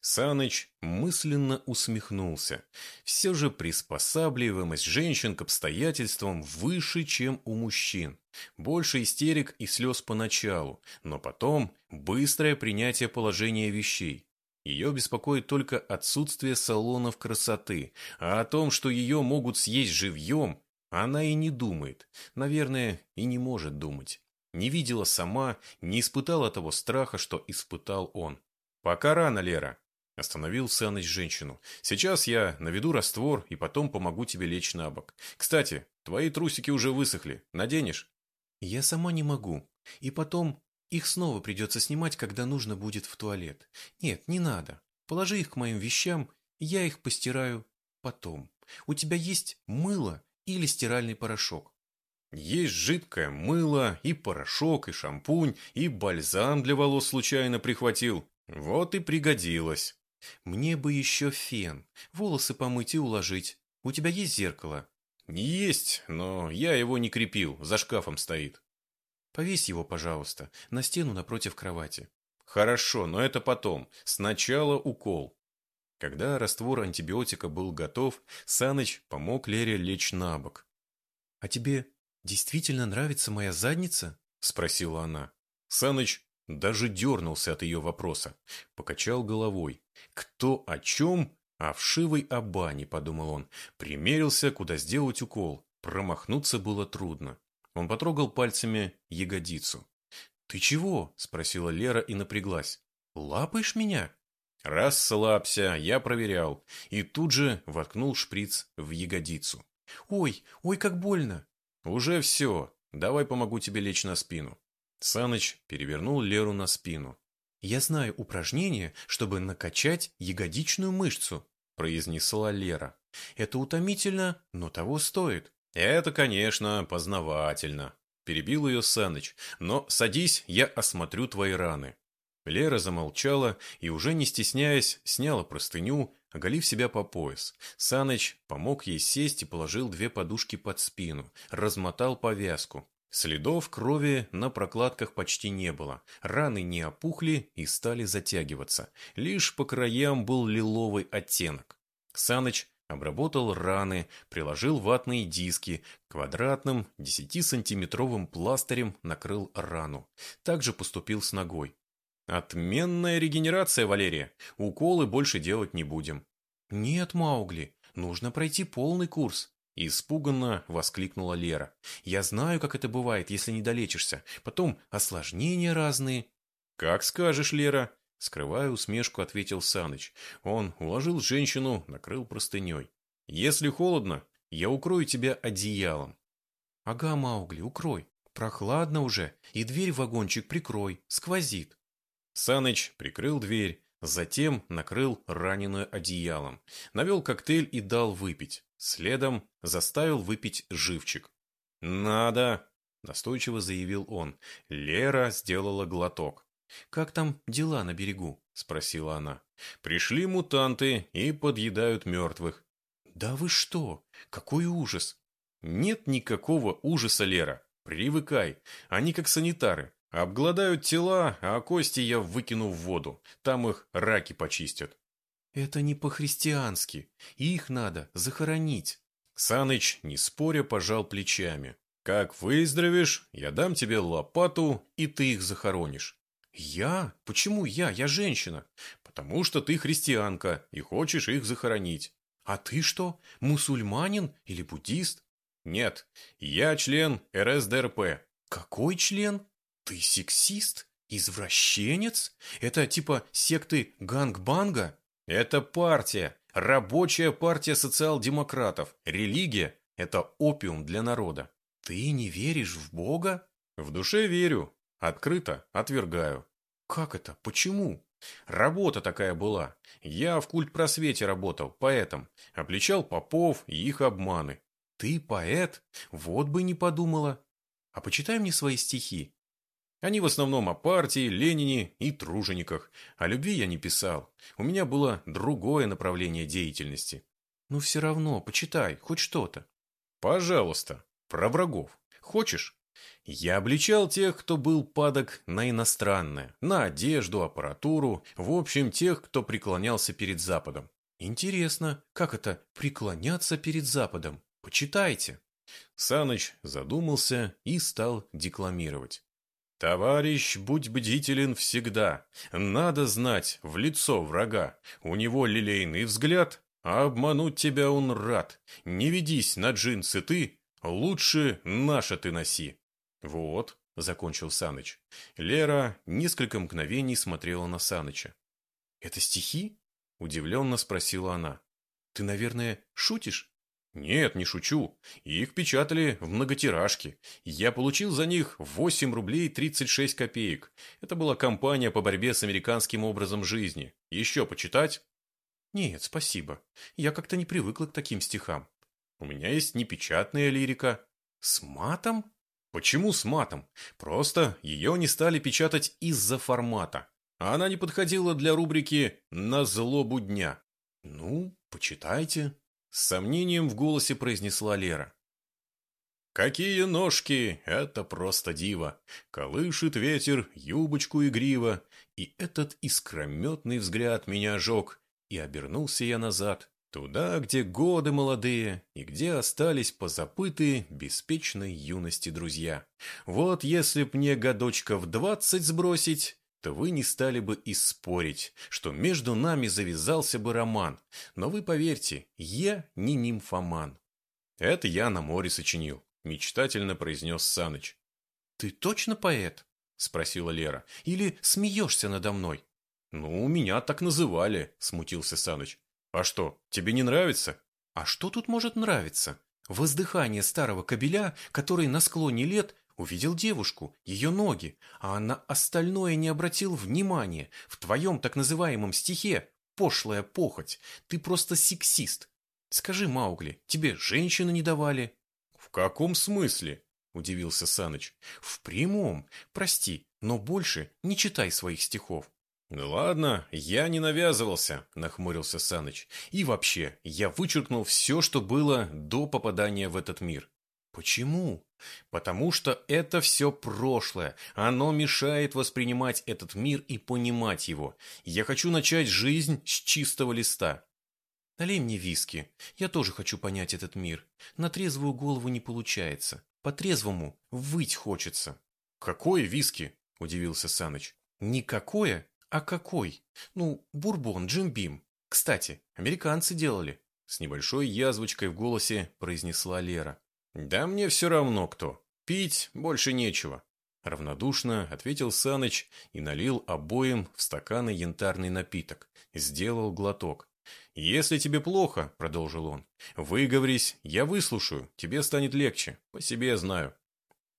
S1: Саныч мысленно усмехнулся. Все же приспосабливаемость женщин к обстоятельствам выше, чем у мужчин. Больше истерик и слез поначалу, но потом быстрое принятие положения вещей. Ее беспокоит только отсутствие салонов красоты, а о том, что ее могут съесть живьем, она и не думает. Наверное, и не может думать. Не видела сама, не испытала того страха, что испытал он. «Пока рано, Лера. Остановил Саныч женщину. «Сейчас я наведу раствор и потом помогу тебе лечь на бок. Кстати, твои трусики уже высохли. Наденешь?»
S2: «Я сама не могу. И потом их снова придется снимать, когда нужно будет в туалет. Нет, не надо. Положи их к моим вещам, я их постираю потом. У тебя есть мыло или стиральный порошок?»
S1: «Есть жидкое мыло, и порошок, и шампунь, и бальзам для волос случайно прихватил. Вот и пригодилось».
S2: Мне бы еще фен, волосы помыть и уложить. У тебя есть зеркало?
S1: Есть, но я его не крепил, за шкафом стоит.
S2: Повесь его, пожалуйста, на стену напротив кровати.
S1: Хорошо, но это потом. Сначала укол. Когда раствор антибиотика был готов, Саныч помог Лере лечь на бок.
S2: «А тебе действительно нравится моя задница?»
S1: – спросила она. Саныч даже дернулся от ее вопроса. Покачал головой. «Кто о чем?» «А вшивый о бане», — подумал он. Примерился, куда сделать укол. Промахнуться было трудно. Он потрогал пальцами ягодицу.
S2: «Ты чего?» — спросила Лера и напряглась. «Лапаешь меня?»
S1: «Расслабься, я проверял». И тут же воткнул шприц в ягодицу.
S2: «Ой, ой, как больно!»
S1: «Уже все. Давай помогу тебе лечь на спину». Саныч перевернул Леру на спину.
S2: «Я знаю упражнение, чтобы накачать ягодичную мышцу», – произнесла Лера. «Это утомительно, но того стоит».
S1: «Это, конечно, познавательно», – перебил ее Саныч. «Но садись, я осмотрю твои раны». Лера замолчала и, уже не стесняясь, сняла простыню, оголив себя по пояс. Саныч помог ей сесть и положил две подушки под спину, размотал повязку. Следов крови на прокладках почти не было, раны не опухли и стали затягиваться. Лишь по краям был лиловый оттенок. Саныч обработал раны, приложил ватные диски, квадратным 10-сантиметровым пластырем накрыл рану. Также поступил с ногой. «Отменная регенерация, Валерия. Уколы больше делать не будем».
S2: «Нет, Маугли, нужно пройти полный курс.
S1: Испуганно воскликнула Лера.
S2: «Я знаю, как это бывает, если не долечишься. Потом осложнения разные».
S1: «Как скажешь, Лера», — скрывая усмешку, ответил Саныч. Он уложил женщину, накрыл простыней. «Если холодно, я укрою тебя одеялом».
S2: «Ага, Маугли, укрой. Прохладно уже, и дверь в вагончик прикрой, сквозит».
S1: Саныч прикрыл дверь, Затем накрыл раненую одеялом, навел коктейль и дал выпить. Следом заставил выпить живчик. «Надо!» – настойчиво заявил он. Лера сделала глоток.
S2: «Как там дела на берегу?» – спросила она.
S1: «Пришли мутанты и подъедают мертвых».
S2: «Да вы что? Какой ужас!»
S1: «Нет никакого ужаса, Лера. Привыкай. Они как санитары. Обгладают тела, а кости я выкину в воду. Там их раки почистят.
S2: Это не по-христиански. Их надо захоронить.
S1: Саныч, не споря, пожал плечами. Как выздоровеешь, я дам тебе лопату, и ты их захоронишь.
S2: Я? Почему я? Я женщина.
S1: Потому что ты христианка и хочешь их захоронить.
S2: А ты что, мусульманин или буддист?
S1: Нет, я член РСДРП.
S2: Какой член? Ты сексист? Извращенец? Это типа секты Ганг-Банга?
S1: Это партия, рабочая партия социал-демократов. Религия – это опиум для народа.
S2: Ты не веришь в Бога?
S1: В душе верю. Открыто отвергаю.
S2: Как это? Почему?
S1: Работа такая была. Я в культпросвете работал, поэтом. Обличал попов и их обманы.
S2: Ты поэт? Вот бы не подумала. А почитай мне свои стихи.
S1: Они в основном о партии, Ленине и тружениках. О любви я не писал. У меня было другое направление деятельности.
S2: Ну все равно, почитай, хоть что-то.
S1: Пожалуйста, про врагов. Хочешь? Я обличал тех, кто был падок на иностранное, на одежду, аппаратуру, в общем, тех, кто преклонялся перед Западом.
S2: Интересно, как это преклоняться перед Западом? Почитайте.
S1: Саныч задумался и стал декламировать. «Товарищ, будь бдителен всегда. Надо знать в лицо врага. У него лилейный взгляд, а обмануть тебя он рад. Не ведись на джинсы ты, лучше наше ты носи». «Вот», — закончил Саныч. Лера несколько мгновений смотрела на Саныча.
S2: «Это стихи?» — удивленно спросила она. «Ты, наверное, шутишь?»
S1: Нет, не шучу. Их печатали в многотиражке. Я получил за них 8 рублей 36 копеек. Это была кампания по борьбе с американским образом жизни. Еще почитать?
S2: Нет, спасибо. Я как-то не привыкла к таким стихам.
S1: У меня есть непечатная лирика.
S2: С матом?
S1: Почему с матом? Просто ее не стали печатать из-за формата. Она не подходила для рубрики «На злобу дня».
S2: Ну, почитайте.
S1: С сомнением в голосе произнесла Лера. Какие ножки! Это просто диво! Колышет ветер, юбочку игриво, и этот искрометный взгляд меня жег, и обернулся я назад, туда, где годы молодые, и где остались позапытые беспечной юности друзья. Вот если б мне годочков двадцать сбросить, то вы не стали бы и спорить, что между нами завязался бы роман. Но вы поверьте, я не нимфоман. Это я на море сочинил, мечтательно произнес Саныч.
S2: Ты точно поэт? Спросила Лера. Или смеешься надо мной?
S1: Ну, меня так называли, смутился Саныч. А что, тебе не нравится?
S2: А что тут может нравиться? Воздыхание старого кобеля, который на склоне лет Увидел девушку, ее ноги, а на остальное не обратил внимания. В твоем так называемом стихе пошлая похоть. Ты просто сексист. Скажи, Маугли, тебе женщины не давали?
S1: В каком смысле? Удивился Саныч.
S2: В прямом. Прости, но больше не читай своих стихов.
S1: «Ну ладно, я не навязывался», — нахмурился Саныч. «И вообще, я вычеркнул все, что было до попадания в этот мир».
S2: «Почему?»
S1: Потому что это все прошлое. Оно мешает воспринимать этот мир и понимать его. Я хочу начать жизнь с чистого листа.
S2: Налей мне виски. Я тоже хочу понять этот мир. На трезвую голову не получается. По-трезвому выть хочется.
S1: Какое виски? Удивился Саныч.
S2: Никакое, а какой? Ну, бурбон, джимбим. Кстати, американцы делали.
S1: С небольшой язвочкой в голосе произнесла Лера. «Да мне все равно кто. Пить больше нечего». Равнодушно ответил Саныч и налил обоим в стаканы янтарный напиток. Сделал глоток. «Если тебе плохо, — продолжил он, — выговорись, я выслушаю, тебе станет легче, по себе знаю».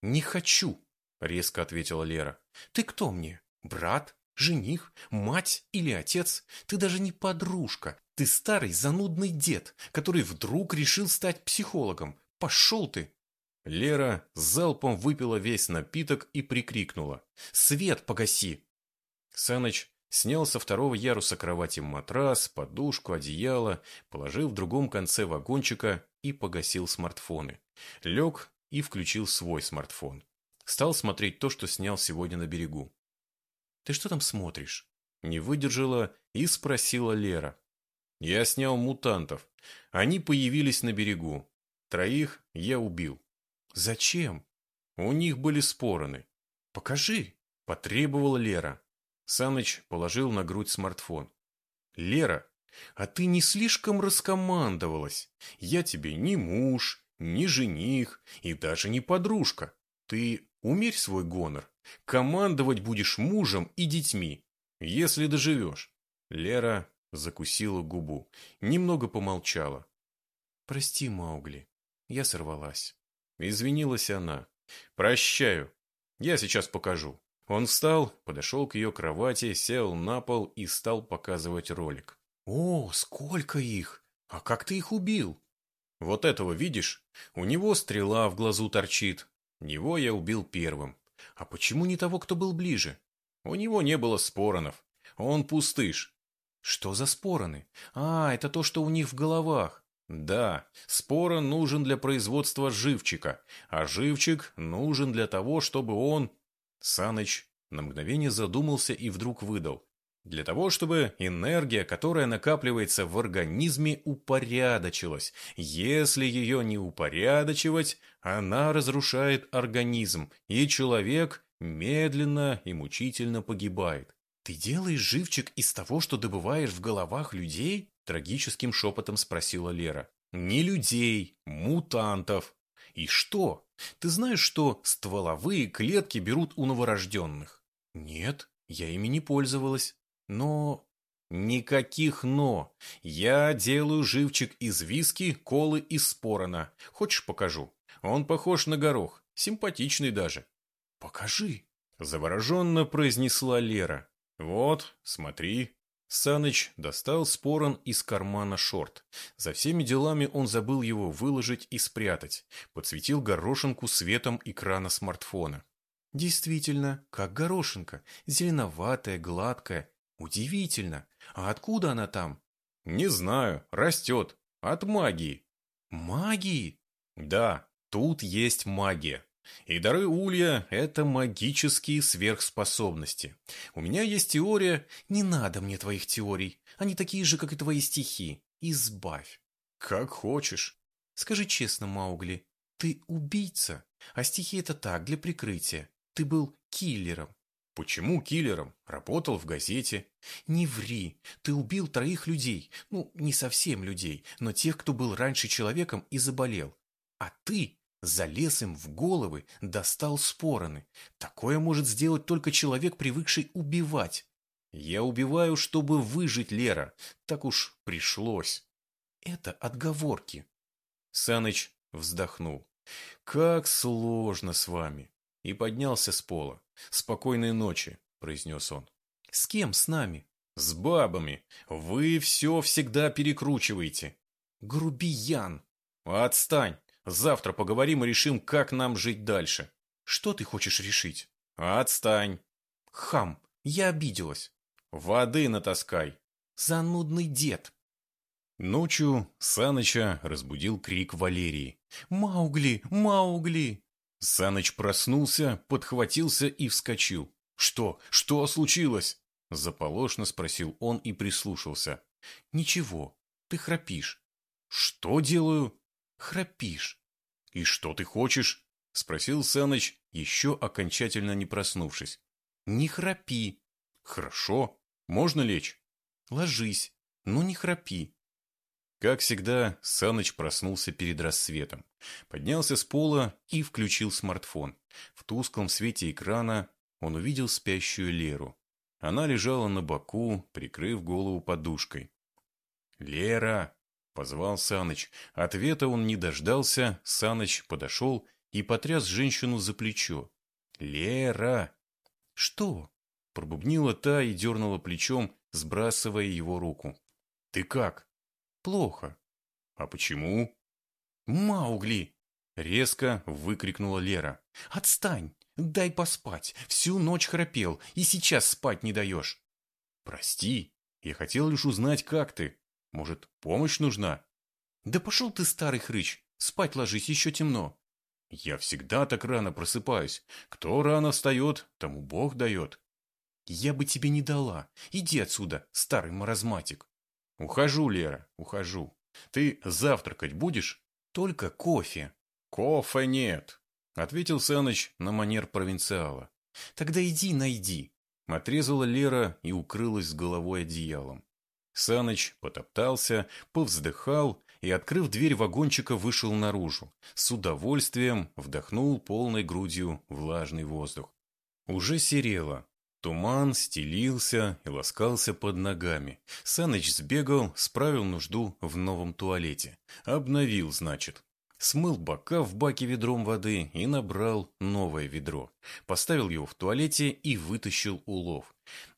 S2: «Не хочу», — резко ответила Лера. «Ты кто мне? Брат? Жених? Мать или отец? Ты даже не подружка. Ты старый занудный дед, который вдруг решил стать психологом. Пошел ты!»
S1: Лера залпом выпила весь напиток и прикрикнула.
S2: «Свет погаси!»
S1: Саныч снял со второго яруса кровати матрас, подушку, одеяло, положил в другом конце вагончика и погасил смартфоны. Лег и включил свой смартфон. Стал смотреть то, что снял сегодня на берегу.
S2: «Ты что там смотришь?»
S1: Не выдержала и спросила Лера. «Я снял мутантов. Они появились на берегу. Троих я убил.
S2: Зачем?
S1: У них были спороны.
S2: Покажи,
S1: потребовала Лера. Саныч положил на грудь смартфон. Лера, а ты не слишком раскомандовалась. Я тебе ни муж, ни жених и даже не подружка. Ты умерь свой гонор. Командовать будешь мужем и детьми, если доживешь. Лера закусила губу, немного помолчала.
S2: Прости, Маугли, я сорвалась.
S1: Извинилась она. «Прощаю. Я сейчас покажу». Он встал, подошел к ее кровати, сел на пол и стал показывать ролик.
S2: «О, сколько их! А как ты их убил?»
S1: «Вот этого видишь? У него стрела в глазу торчит. Него я убил первым.
S2: А почему не того, кто был ближе?»
S1: «У него не было споронов. Он пустыш».
S2: «Что за спороны? А, это то, что у них в головах.
S1: Да, спорон нужен для производства живчика, а живчик нужен для того, чтобы он... Саныч на мгновение задумался и вдруг выдал. Для того, чтобы энергия, которая накапливается в организме, упорядочилась. Если ее не упорядочивать, она разрушает организм, и человек медленно и мучительно погибает.
S2: «Ты делаешь живчик из того, что добываешь в головах людей?» Трагическим шепотом спросила Лера.
S1: «Не людей, мутантов. И что? Ты знаешь, что стволовые клетки берут у новорожденных?»
S2: «Нет, я ими не пользовалась. Но...»
S1: «Никаких «но». Я делаю живчик из виски, колы и спорона. Хочешь, покажу? Он похож на горох, симпатичный даже».
S2: «Покажи», —
S1: завороженно произнесла Лера. «Вот, смотри». Саныч достал спорон из кармана шорт. За всеми делами он забыл его выложить и спрятать. Подсветил горошинку светом экрана смартфона.
S2: Действительно, как горошинка. Зеленоватая, гладкая. Удивительно. А откуда она там?
S1: Не знаю. Растет. От магии.
S2: Магии?
S1: Да, тут есть магия. И дары Улья – это магические сверхспособности. У меня есть теория...
S2: Не надо мне твоих теорий. Они такие же, как и твои стихи. Избавь.
S1: Как хочешь.
S2: Скажи честно, Маугли, ты убийца, а стихи это так, для прикрытия. Ты был киллером.
S1: Почему киллером? Работал в газете.
S2: Не ври. Ты убил троих людей. Ну, не совсем людей, но тех, кто был раньше человеком и заболел. А ты Залез им в головы, достал спороны. Такое может сделать только человек, привыкший убивать.
S1: Я убиваю, чтобы выжить, Лера. Так уж пришлось.
S2: Это отговорки.
S1: Саныч вздохнул. Как сложно с вами. И поднялся с пола. Спокойной ночи, произнес он.
S2: С кем с нами?
S1: С бабами. Вы все всегда перекручиваете.
S2: Грубиян.
S1: Отстань. Завтра поговорим и решим, как нам жить дальше.
S2: Что ты хочешь решить?
S1: Отстань.
S2: Хам, я обиделась.
S1: Воды натаскай.
S2: Занудный дед.
S1: Ночью Саныча разбудил крик Валерии.
S2: «Маугли! Маугли!»
S1: Саныч проснулся, подхватился и вскочил. «Что? Что случилось?» Заполошно спросил он и прислушался.
S2: «Ничего, ты храпишь».
S1: «Что делаю?»
S2: Храпишь.
S1: «И что ты хочешь?» — спросил Саныч, еще окончательно не проснувшись.
S2: «Не храпи».
S1: «Хорошо. Можно лечь?»
S2: «Ложись, но не храпи».
S1: Как всегда, Саныч проснулся перед рассветом. Поднялся с пола и включил смартфон. В тусклом свете экрана он увидел спящую Леру. Она лежала на боку, прикрыв голову подушкой. «Лера!» Позвал Саныч. Ответа он не дождался. Саныч подошел и потряс женщину за плечо. «Лера!»
S2: «Что?»
S1: Пробубнила та и дернула плечом, сбрасывая его руку. «Ты как?»
S2: «Плохо».
S1: «А почему?»
S2: «Маугли!»
S1: — резко выкрикнула Лера.
S2: «Отстань! Дай поспать! Всю ночь храпел, и сейчас спать не даешь!»
S1: «Прости, я хотел лишь узнать, как ты. Может, помощь нужна?»
S2: «Да пошел ты, старый хрыч! Спать ложись, еще темно!»
S1: «Я всегда так рано просыпаюсь. Кто рано встает, тому Бог дает».
S2: «Я бы тебе не дала. Иди отсюда, старый маразматик».
S1: «Ухожу, Лера, ухожу. Ты завтракать будешь?»
S2: «Только кофе».
S1: «Кофе нет», — ответил Саныч на манер провинциала.
S2: «Тогда иди найди».
S1: Отрезала Лера и укрылась с головой одеялом. Саныч потоптался, повздыхал и, открыв дверь вагончика, вышел наружу. С удовольствием вдохнул полной грудью влажный воздух. Уже серело. Туман стелился и ласкался под ногами. Саныч сбегал, справил нужду в новом туалете. Обновил, значит. Смыл бока в баке ведром воды и набрал новое ведро. Поставил его в туалете и вытащил улов.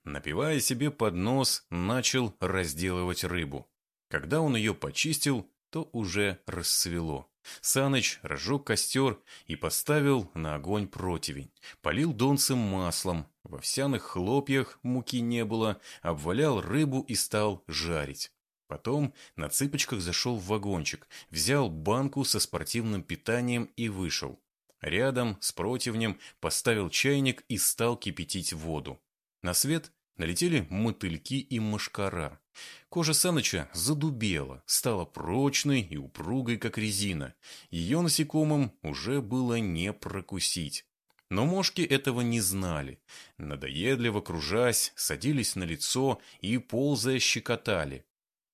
S1: Напивая себе под нос, начал разделывать рыбу. Когда он ее почистил, то уже рассвело. Саныч разжег костер и поставил на огонь противень. Полил донцем маслом, в овсяных хлопьях муки не было, обвалял рыбу и стал жарить. Потом на цыпочках зашел в вагончик, взял банку со спортивным питанием и вышел. Рядом с противнем поставил чайник и стал кипятить воду. На свет налетели мотыльки и мошкара. Кожа Саныча задубела, стала прочной и упругой, как резина. Ее насекомым уже было не прокусить. Но мошки этого не знали. Надоедливо кружась, садились на лицо и, ползая, щекотали.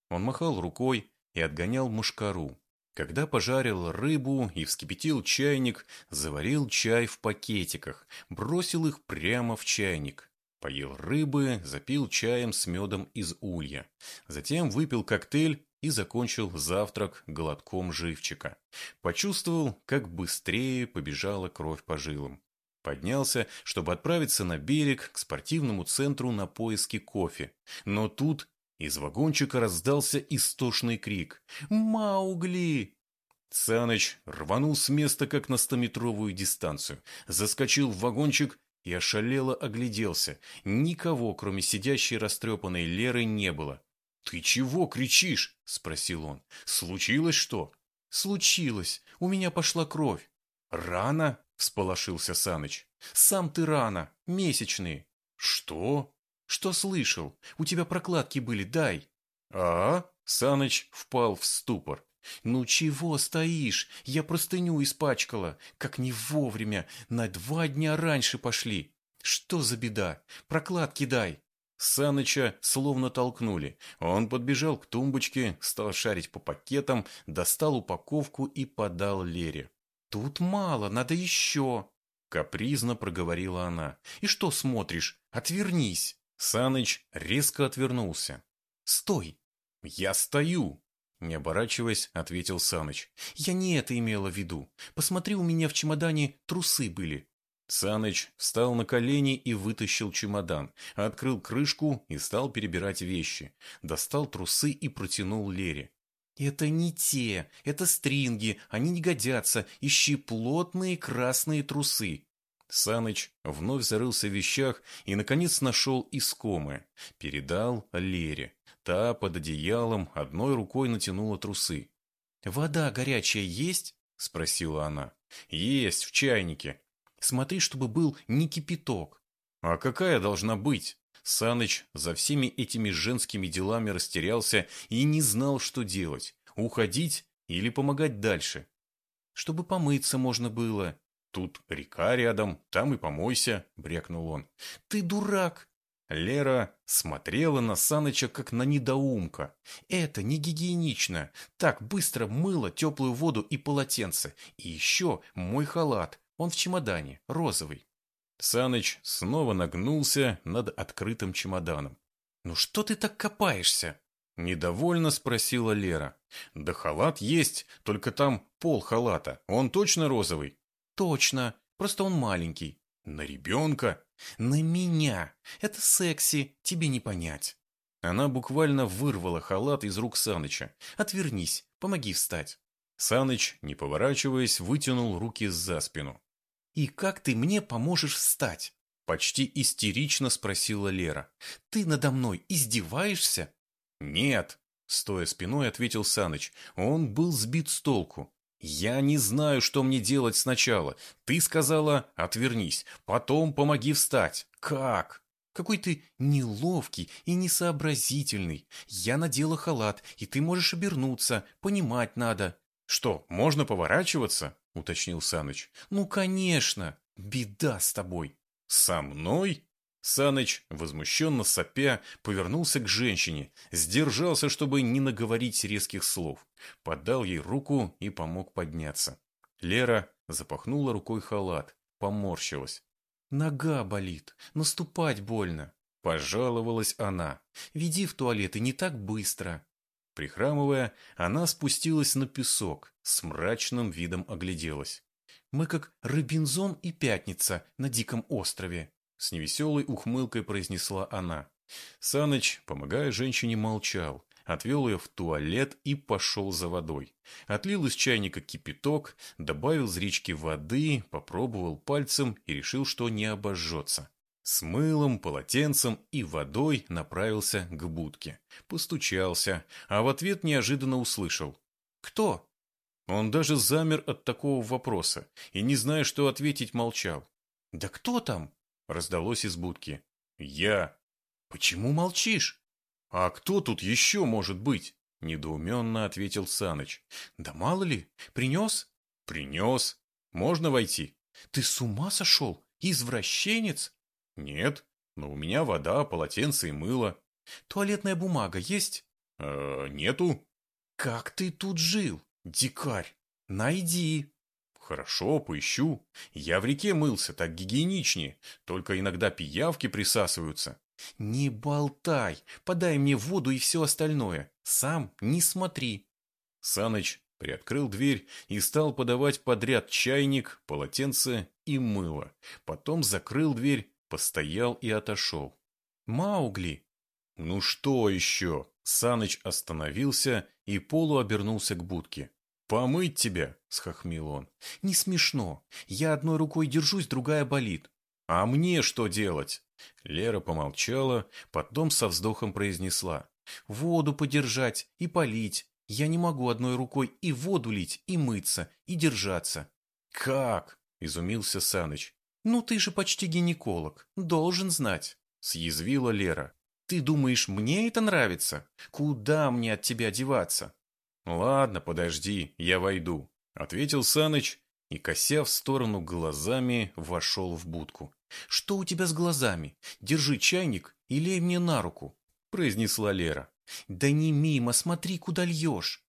S1: Он махал рукой и отгонял мушкару. Когда пожарил рыбу и вскипятил чайник, заварил чай в пакетиках, бросил их прямо в чайник. Поел рыбы, запил чаем с медом из улья. Затем выпил коктейль и закончил завтрак глотком живчика. Почувствовал, как быстрее побежала кровь по жилам. Поднялся, чтобы отправиться на берег к спортивному центру на поиски кофе. Но тут из вагончика раздался истошный крик. «Маугли!» Саныч рванул с места, как на стометровую дистанцию. Заскочил в вагончик и ошалело огляделся. Никого, кроме сидящей растрепанной Леры, не было. «Ты чего кричишь?» – спросил он. «Случилось что?» «Случилось. У меня пошла кровь». «Рано?» всполошился Саныч. «Сам ты рано, месячные». «Что?» «Что слышал? У тебя прокладки были, дай». «А?» Саныч впал в ступор.
S2: «Ну чего стоишь? Я простыню испачкала. Как не вовремя. На два дня раньше пошли. Что за беда? Прокладки дай».
S1: Саныча словно толкнули. Он подбежал к тумбочке, стал шарить по пакетам, достал упаковку и подал Лере.
S2: «Тут мало, надо еще!»
S1: Капризно проговорила она.
S2: «И что смотришь? Отвернись!»
S1: Саныч резко отвернулся.
S2: «Стой!»
S1: «Я стою!» Не оборачиваясь, ответил Саныч.
S2: «Я не это имела в виду. Посмотри, у меня в чемодане трусы были».
S1: Саныч встал на колени и вытащил чемодан, открыл крышку и стал перебирать вещи. Достал трусы и протянул Лере.
S2: «Это не те, это стринги, они не годятся, ищи плотные красные трусы».
S1: Саныч вновь зарылся в вещах и, наконец, нашел искомое. Передал Лере. Та под одеялом одной рукой натянула трусы.
S2: «Вода горячая есть?» – спросила она.
S1: «Есть, в чайнике».
S2: «Смотри, чтобы был не кипяток».
S1: «А какая должна быть?» Саныч за всеми этими женскими делами растерялся и не знал, что делать. Уходить или помогать дальше.
S2: Чтобы помыться можно было.
S1: Тут река рядом, там и помойся, брякнул он.
S2: Ты дурак!
S1: Лера смотрела на Саныча, как на недоумка.
S2: «Это не гигиенично. Так быстро мыло, теплую воду и полотенце. И еще мой халат. Он в чемодане, розовый».
S1: Саныч снова нагнулся над открытым чемоданом.
S2: «Ну что ты так копаешься?»
S1: Недовольно спросила Лера. «Да халат есть, только там пол халата. Он точно розовый?»
S2: «Точно, просто он маленький».
S1: «На ребенка?»
S2: На меня! Это секси, тебе не понять.
S1: Она буквально вырвала халат из рук Саныча.
S2: Отвернись, помоги встать.
S1: Саныч, не поворачиваясь, вытянул руки за спину.
S2: «И как ты мне поможешь встать?»
S1: Почти истерично спросила Лера.
S2: «Ты надо мной издеваешься?»
S1: «Нет», — стоя спиной, ответил Саныч. Он был сбит с толку. «Я не знаю, что мне делать сначала. Ты сказала, отвернись, потом помоги встать. Как?»
S2: «Какой ты неловкий и несообразительный. Я надела халат, и ты можешь обернуться. Понимать надо».
S1: «Что, можно поворачиваться?» — уточнил Саныч.
S2: «Ну, конечно. Беда с тобой».
S1: «Со мной?» Саныч, возмущенно сопя, повернулся к женщине, сдержался, чтобы не наговорить резких слов, подал ей руку и помог подняться. Лера запахнула рукой халат, поморщилась.
S2: «Нога болит, наступать больно», — пожаловалась она. «Веди в туалет и не так быстро».
S1: Прихрамывая, она спустилась на песок, с мрачным видом огляделась.
S2: Мы как Робинзон и Пятница на Диком острове», —
S1: с невеселой ухмылкой произнесла она. Саныч, помогая женщине, молчал, отвел ее в туалет и пошел за водой. Отлил из чайника кипяток, добавил из речки воды, попробовал пальцем и решил, что не обожжется. С мылом, полотенцем и водой направился к будке. Постучался, а в ответ неожиданно услышал.
S2: «Кто?»
S1: Он даже замер от такого вопроса и, не зная, что ответить, молчал.
S2: «Да кто там?»
S1: — раздалось из будки. «Я».
S2: «Почему молчишь?»
S1: «А кто тут еще может быть?» — недоуменно ответил Саныч.
S2: «Да мало ли, принес?»
S1: «Принес. Можно войти?»
S2: «Ты с ума сошел? Извращенец?»
S1: «Нет, но у меня вода, полотенце и мыло».
S2: «Туалетная бумага есть?»
S1: «Э, «Нету».
S2: «Как ты тут жил?» Дикарь, найди.
S1: Хорошо, поищу. Я в реке мылся, так гигиеничнее. Только иногда пиявки присасываются.
S2: Не болтай, подай мне воду и все остальное. Сам не смотри.
S1: Саныч приоткрыл дверь и стал подавать подряд чайник, полотенце и мыло. Потом закрыл дверь, постоял и отошел.
S2: Маугли.
S1: Ну что еще? Саныч остановился и полуобернулся к будке. «Помыть тебя!» — схохмил он.
S2: «Не смешно. Я одной рукой держусь, другая болит».
S1: «А мне что делать?» Лера помолчала, потом со вздохом произнесла.
S2: «Воду подержать и полить. Я не могу одной рукой и воду лить, и мыться, и держаться».
S1: «Как?» — изумился Саныч.
S2: «Ну ты же почти гинеколог, должен знать», — съязвила Лера. Ты думаешь, мне это нравится? Куда мне от тебя деваться?
S1: Ладно, подожди, я войду, ответил Саныч и, кося в сторону глазами, вошел в будку.
S2: Что у тебя с глазами? Держи чайник и лей мне на руку, произнесла Лера. Да не мимо, смотри, куда льешь.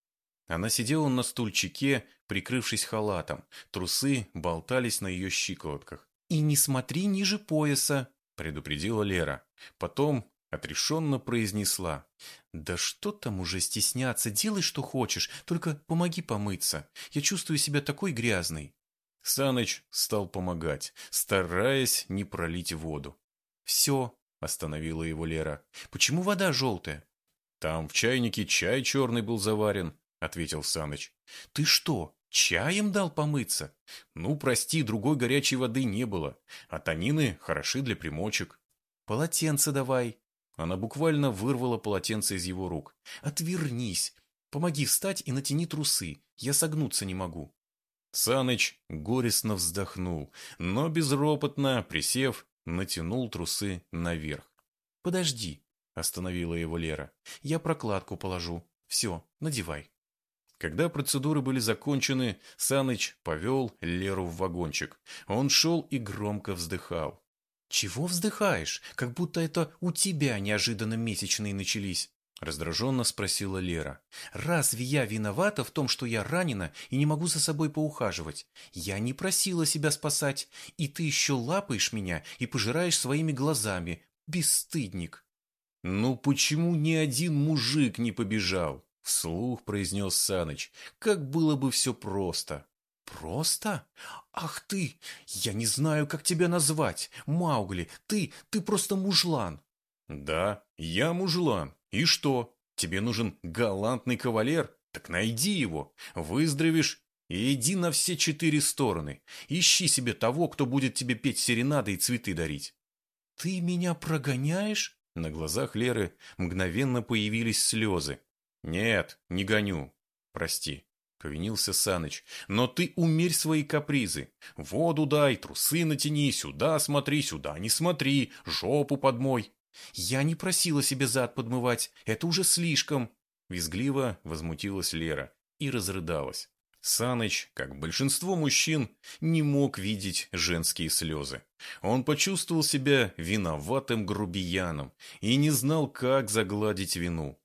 S1: Она сидела на стульчике, прикрывшись халатом. Трусы болтались на ее щиколотках.
S2: «И не смотри ниже пояса», —
S1: предупредила Лера. Потом Отрешенно произнесла.
S2: «Да что там уже стесняться, делай, что хочешь, только помоги помыться. Я чувствую себя такой грязной».
S1: Саныч стал помогать, стараясь не пролить воду.
S2: «Все», — остановила его Лера. «Почему вода желтая?»
S1: «Там в чайнике чай черный был заварен», — ответил Саныч.
S2: «Ты что, чаем дал помыться?»
S1: «Ну, прости, другой горячей воды не было, а танины хороши для примочек».
S2: «Полотенце давай»,
S1: она буквально вырвала полотенце из его рук.
S2: «Отвернись! Помоги встать и натяни трусы. Я согнуться не могу».
S1: Саныч горестно вздохнул, но безропотно, присев, натянул трусы наверх.
S2: «Подожди», — остановила его Лера. «Я прокладку положу. Все, надевай».
S1: Когда процедуры были закончены, Саныч повел Леру в вагончик. Он шел и громко вздыхал.
S2: «Чего вздыхаешь? Как будто это у тебя неожиданно месячные начались». Раздраженно спросила Лера. «Разве я виновата в том, что я ранена и не могу за собой поухаживать? Я не просила себя спасать, и ты еще лапаешь меня и пожираешь своими глазами. Бесстыдник!»
S1: «Ну почему ни один мужик не побежал?» Вслух произнес Саныч. «Как было бы все просто!»
S2: Просто? Ах ты! Я не знаю, как тебя назвать. Маугли, ты, ты просто мужлан.
S1: Да, я мужлан. И что? Тебе нужен галантный кавалер? Так найди его. Выздоровишь и иди на все четыре стороны. Ищи себе того, кто будет тебе петь серенады и цветы дарить.
S2: Ты меня прогоняешь?
S1: На глазах Леры мгновенно появились слезы. Нет, не гоню. Прости повинился Саныч. «Но ты умерь свои капризы. Воду дай, трусы натяни, сюда смотри, сюда не смотри, жопу подмой».
S2: «Я не просила себе зад подмывать, это уже слишком!»
S1: Визгливо возмутилась Лера и разрыдалась. Саныч, как большинство мужчин, не мог видеть женские слезы. Он почувствовал себя виноватым грубияном и не знал, как загладить вину.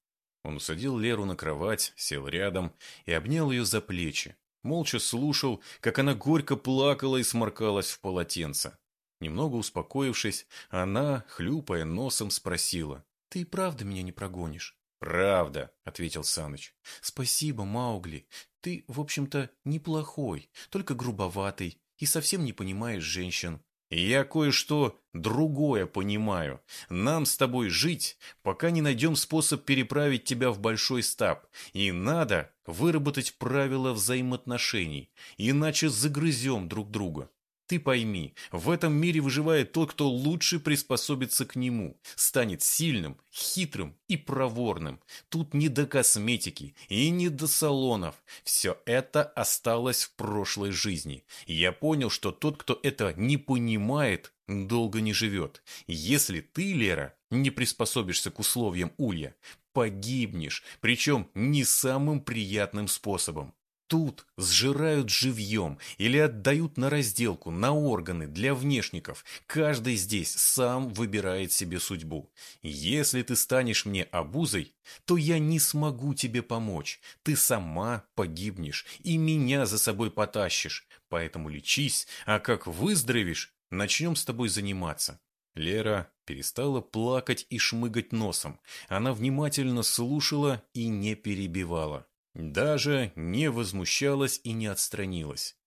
S1: Он усадил Леру на кровать, сел рядом и обнял ее за плечи. Молча слушал, как она горько плакала и сморкалась в полотенце. Немного успокоившись, она, хлюпая носом, спросила.
S2: «Ты и правда меня не прогонишь?»
S1: «Правда», — ответил Саныч.
S2: «Спасибо, Маугли. Ты, в общем-то, неплохой, только грубоватый и совсем не понимаешь женщин.
S1: Я кое-что другое понимаю. Нам с тобой жить, пока не найдем способ переправить тебя в большой стаб. И надо выработать правила взаимоотношений, иначе загрызем друг друга. Ты пойми, в этом мире выживает тот, кто лучше приспособится к нему, станет сильным, хитрым и проворным. Тут не до косметики и не до салонов. Все это осталось в прошлой жизни. я понял, что тот, кто это не понимает, долго не живет. Если ты, Лера, не приспособишься к условиям Улья, погибнешь, причем не самым приятным способом. Тут сжирают живьем или отдают на разделку, на органы для внешников. Каждый здесь сам выбирает себе судьбу. Если ты станешь мне обузой, то я не смогу тебе помочь. Ты сама погибнешь и меня за собой потащишь. Поэтому лечись, а как выздоровеешь, начнем с тобой заниматься. Лера перестала плакать и шмыгать носом. Она внимательно слушала и не перебивала. Даже не возмущалась и не отстранилась.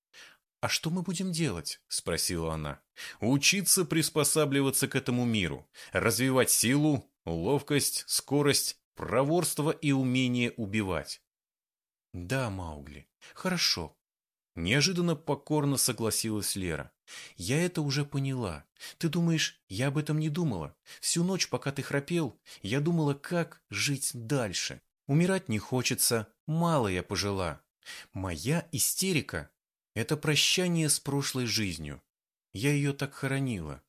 S2: «А что мы будем делать?» – спросила она.
S1: «Учиться приспосабливаться к этому миру, развивать силу, ловкость, скорость, проворство и умение убивать».
S2: «Да, Маугли, хорошо». Неожиданно покорно согласилась Лера. «Я это уже поняла. Ты думаешь, я об этом не думала? Всю ночь, пока ты храпел, я думала, как жить дальше. Умирать не хочется, мало я пожила. Моя истерика — это прощание с прошлой жизнью. Я ее так хоронила.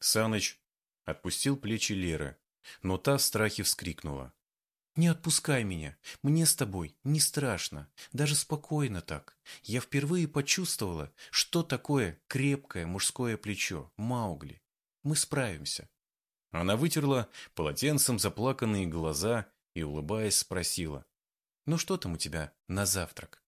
S1: Саныч отпустил плечи Леры, но та в страхе вскрикнула.
S2: «Не отпускай меня. Мне с тобой не страшно. Даже спокойно так. Я впервые почувствовала, что такое крепкое мужское плечо. Маугли. Мы справимся».
S1: Она вытерла полотенцем заплаканные глаза и, улыбаясь, спросила.
S2: «Ну что там у тебя на завтрак?»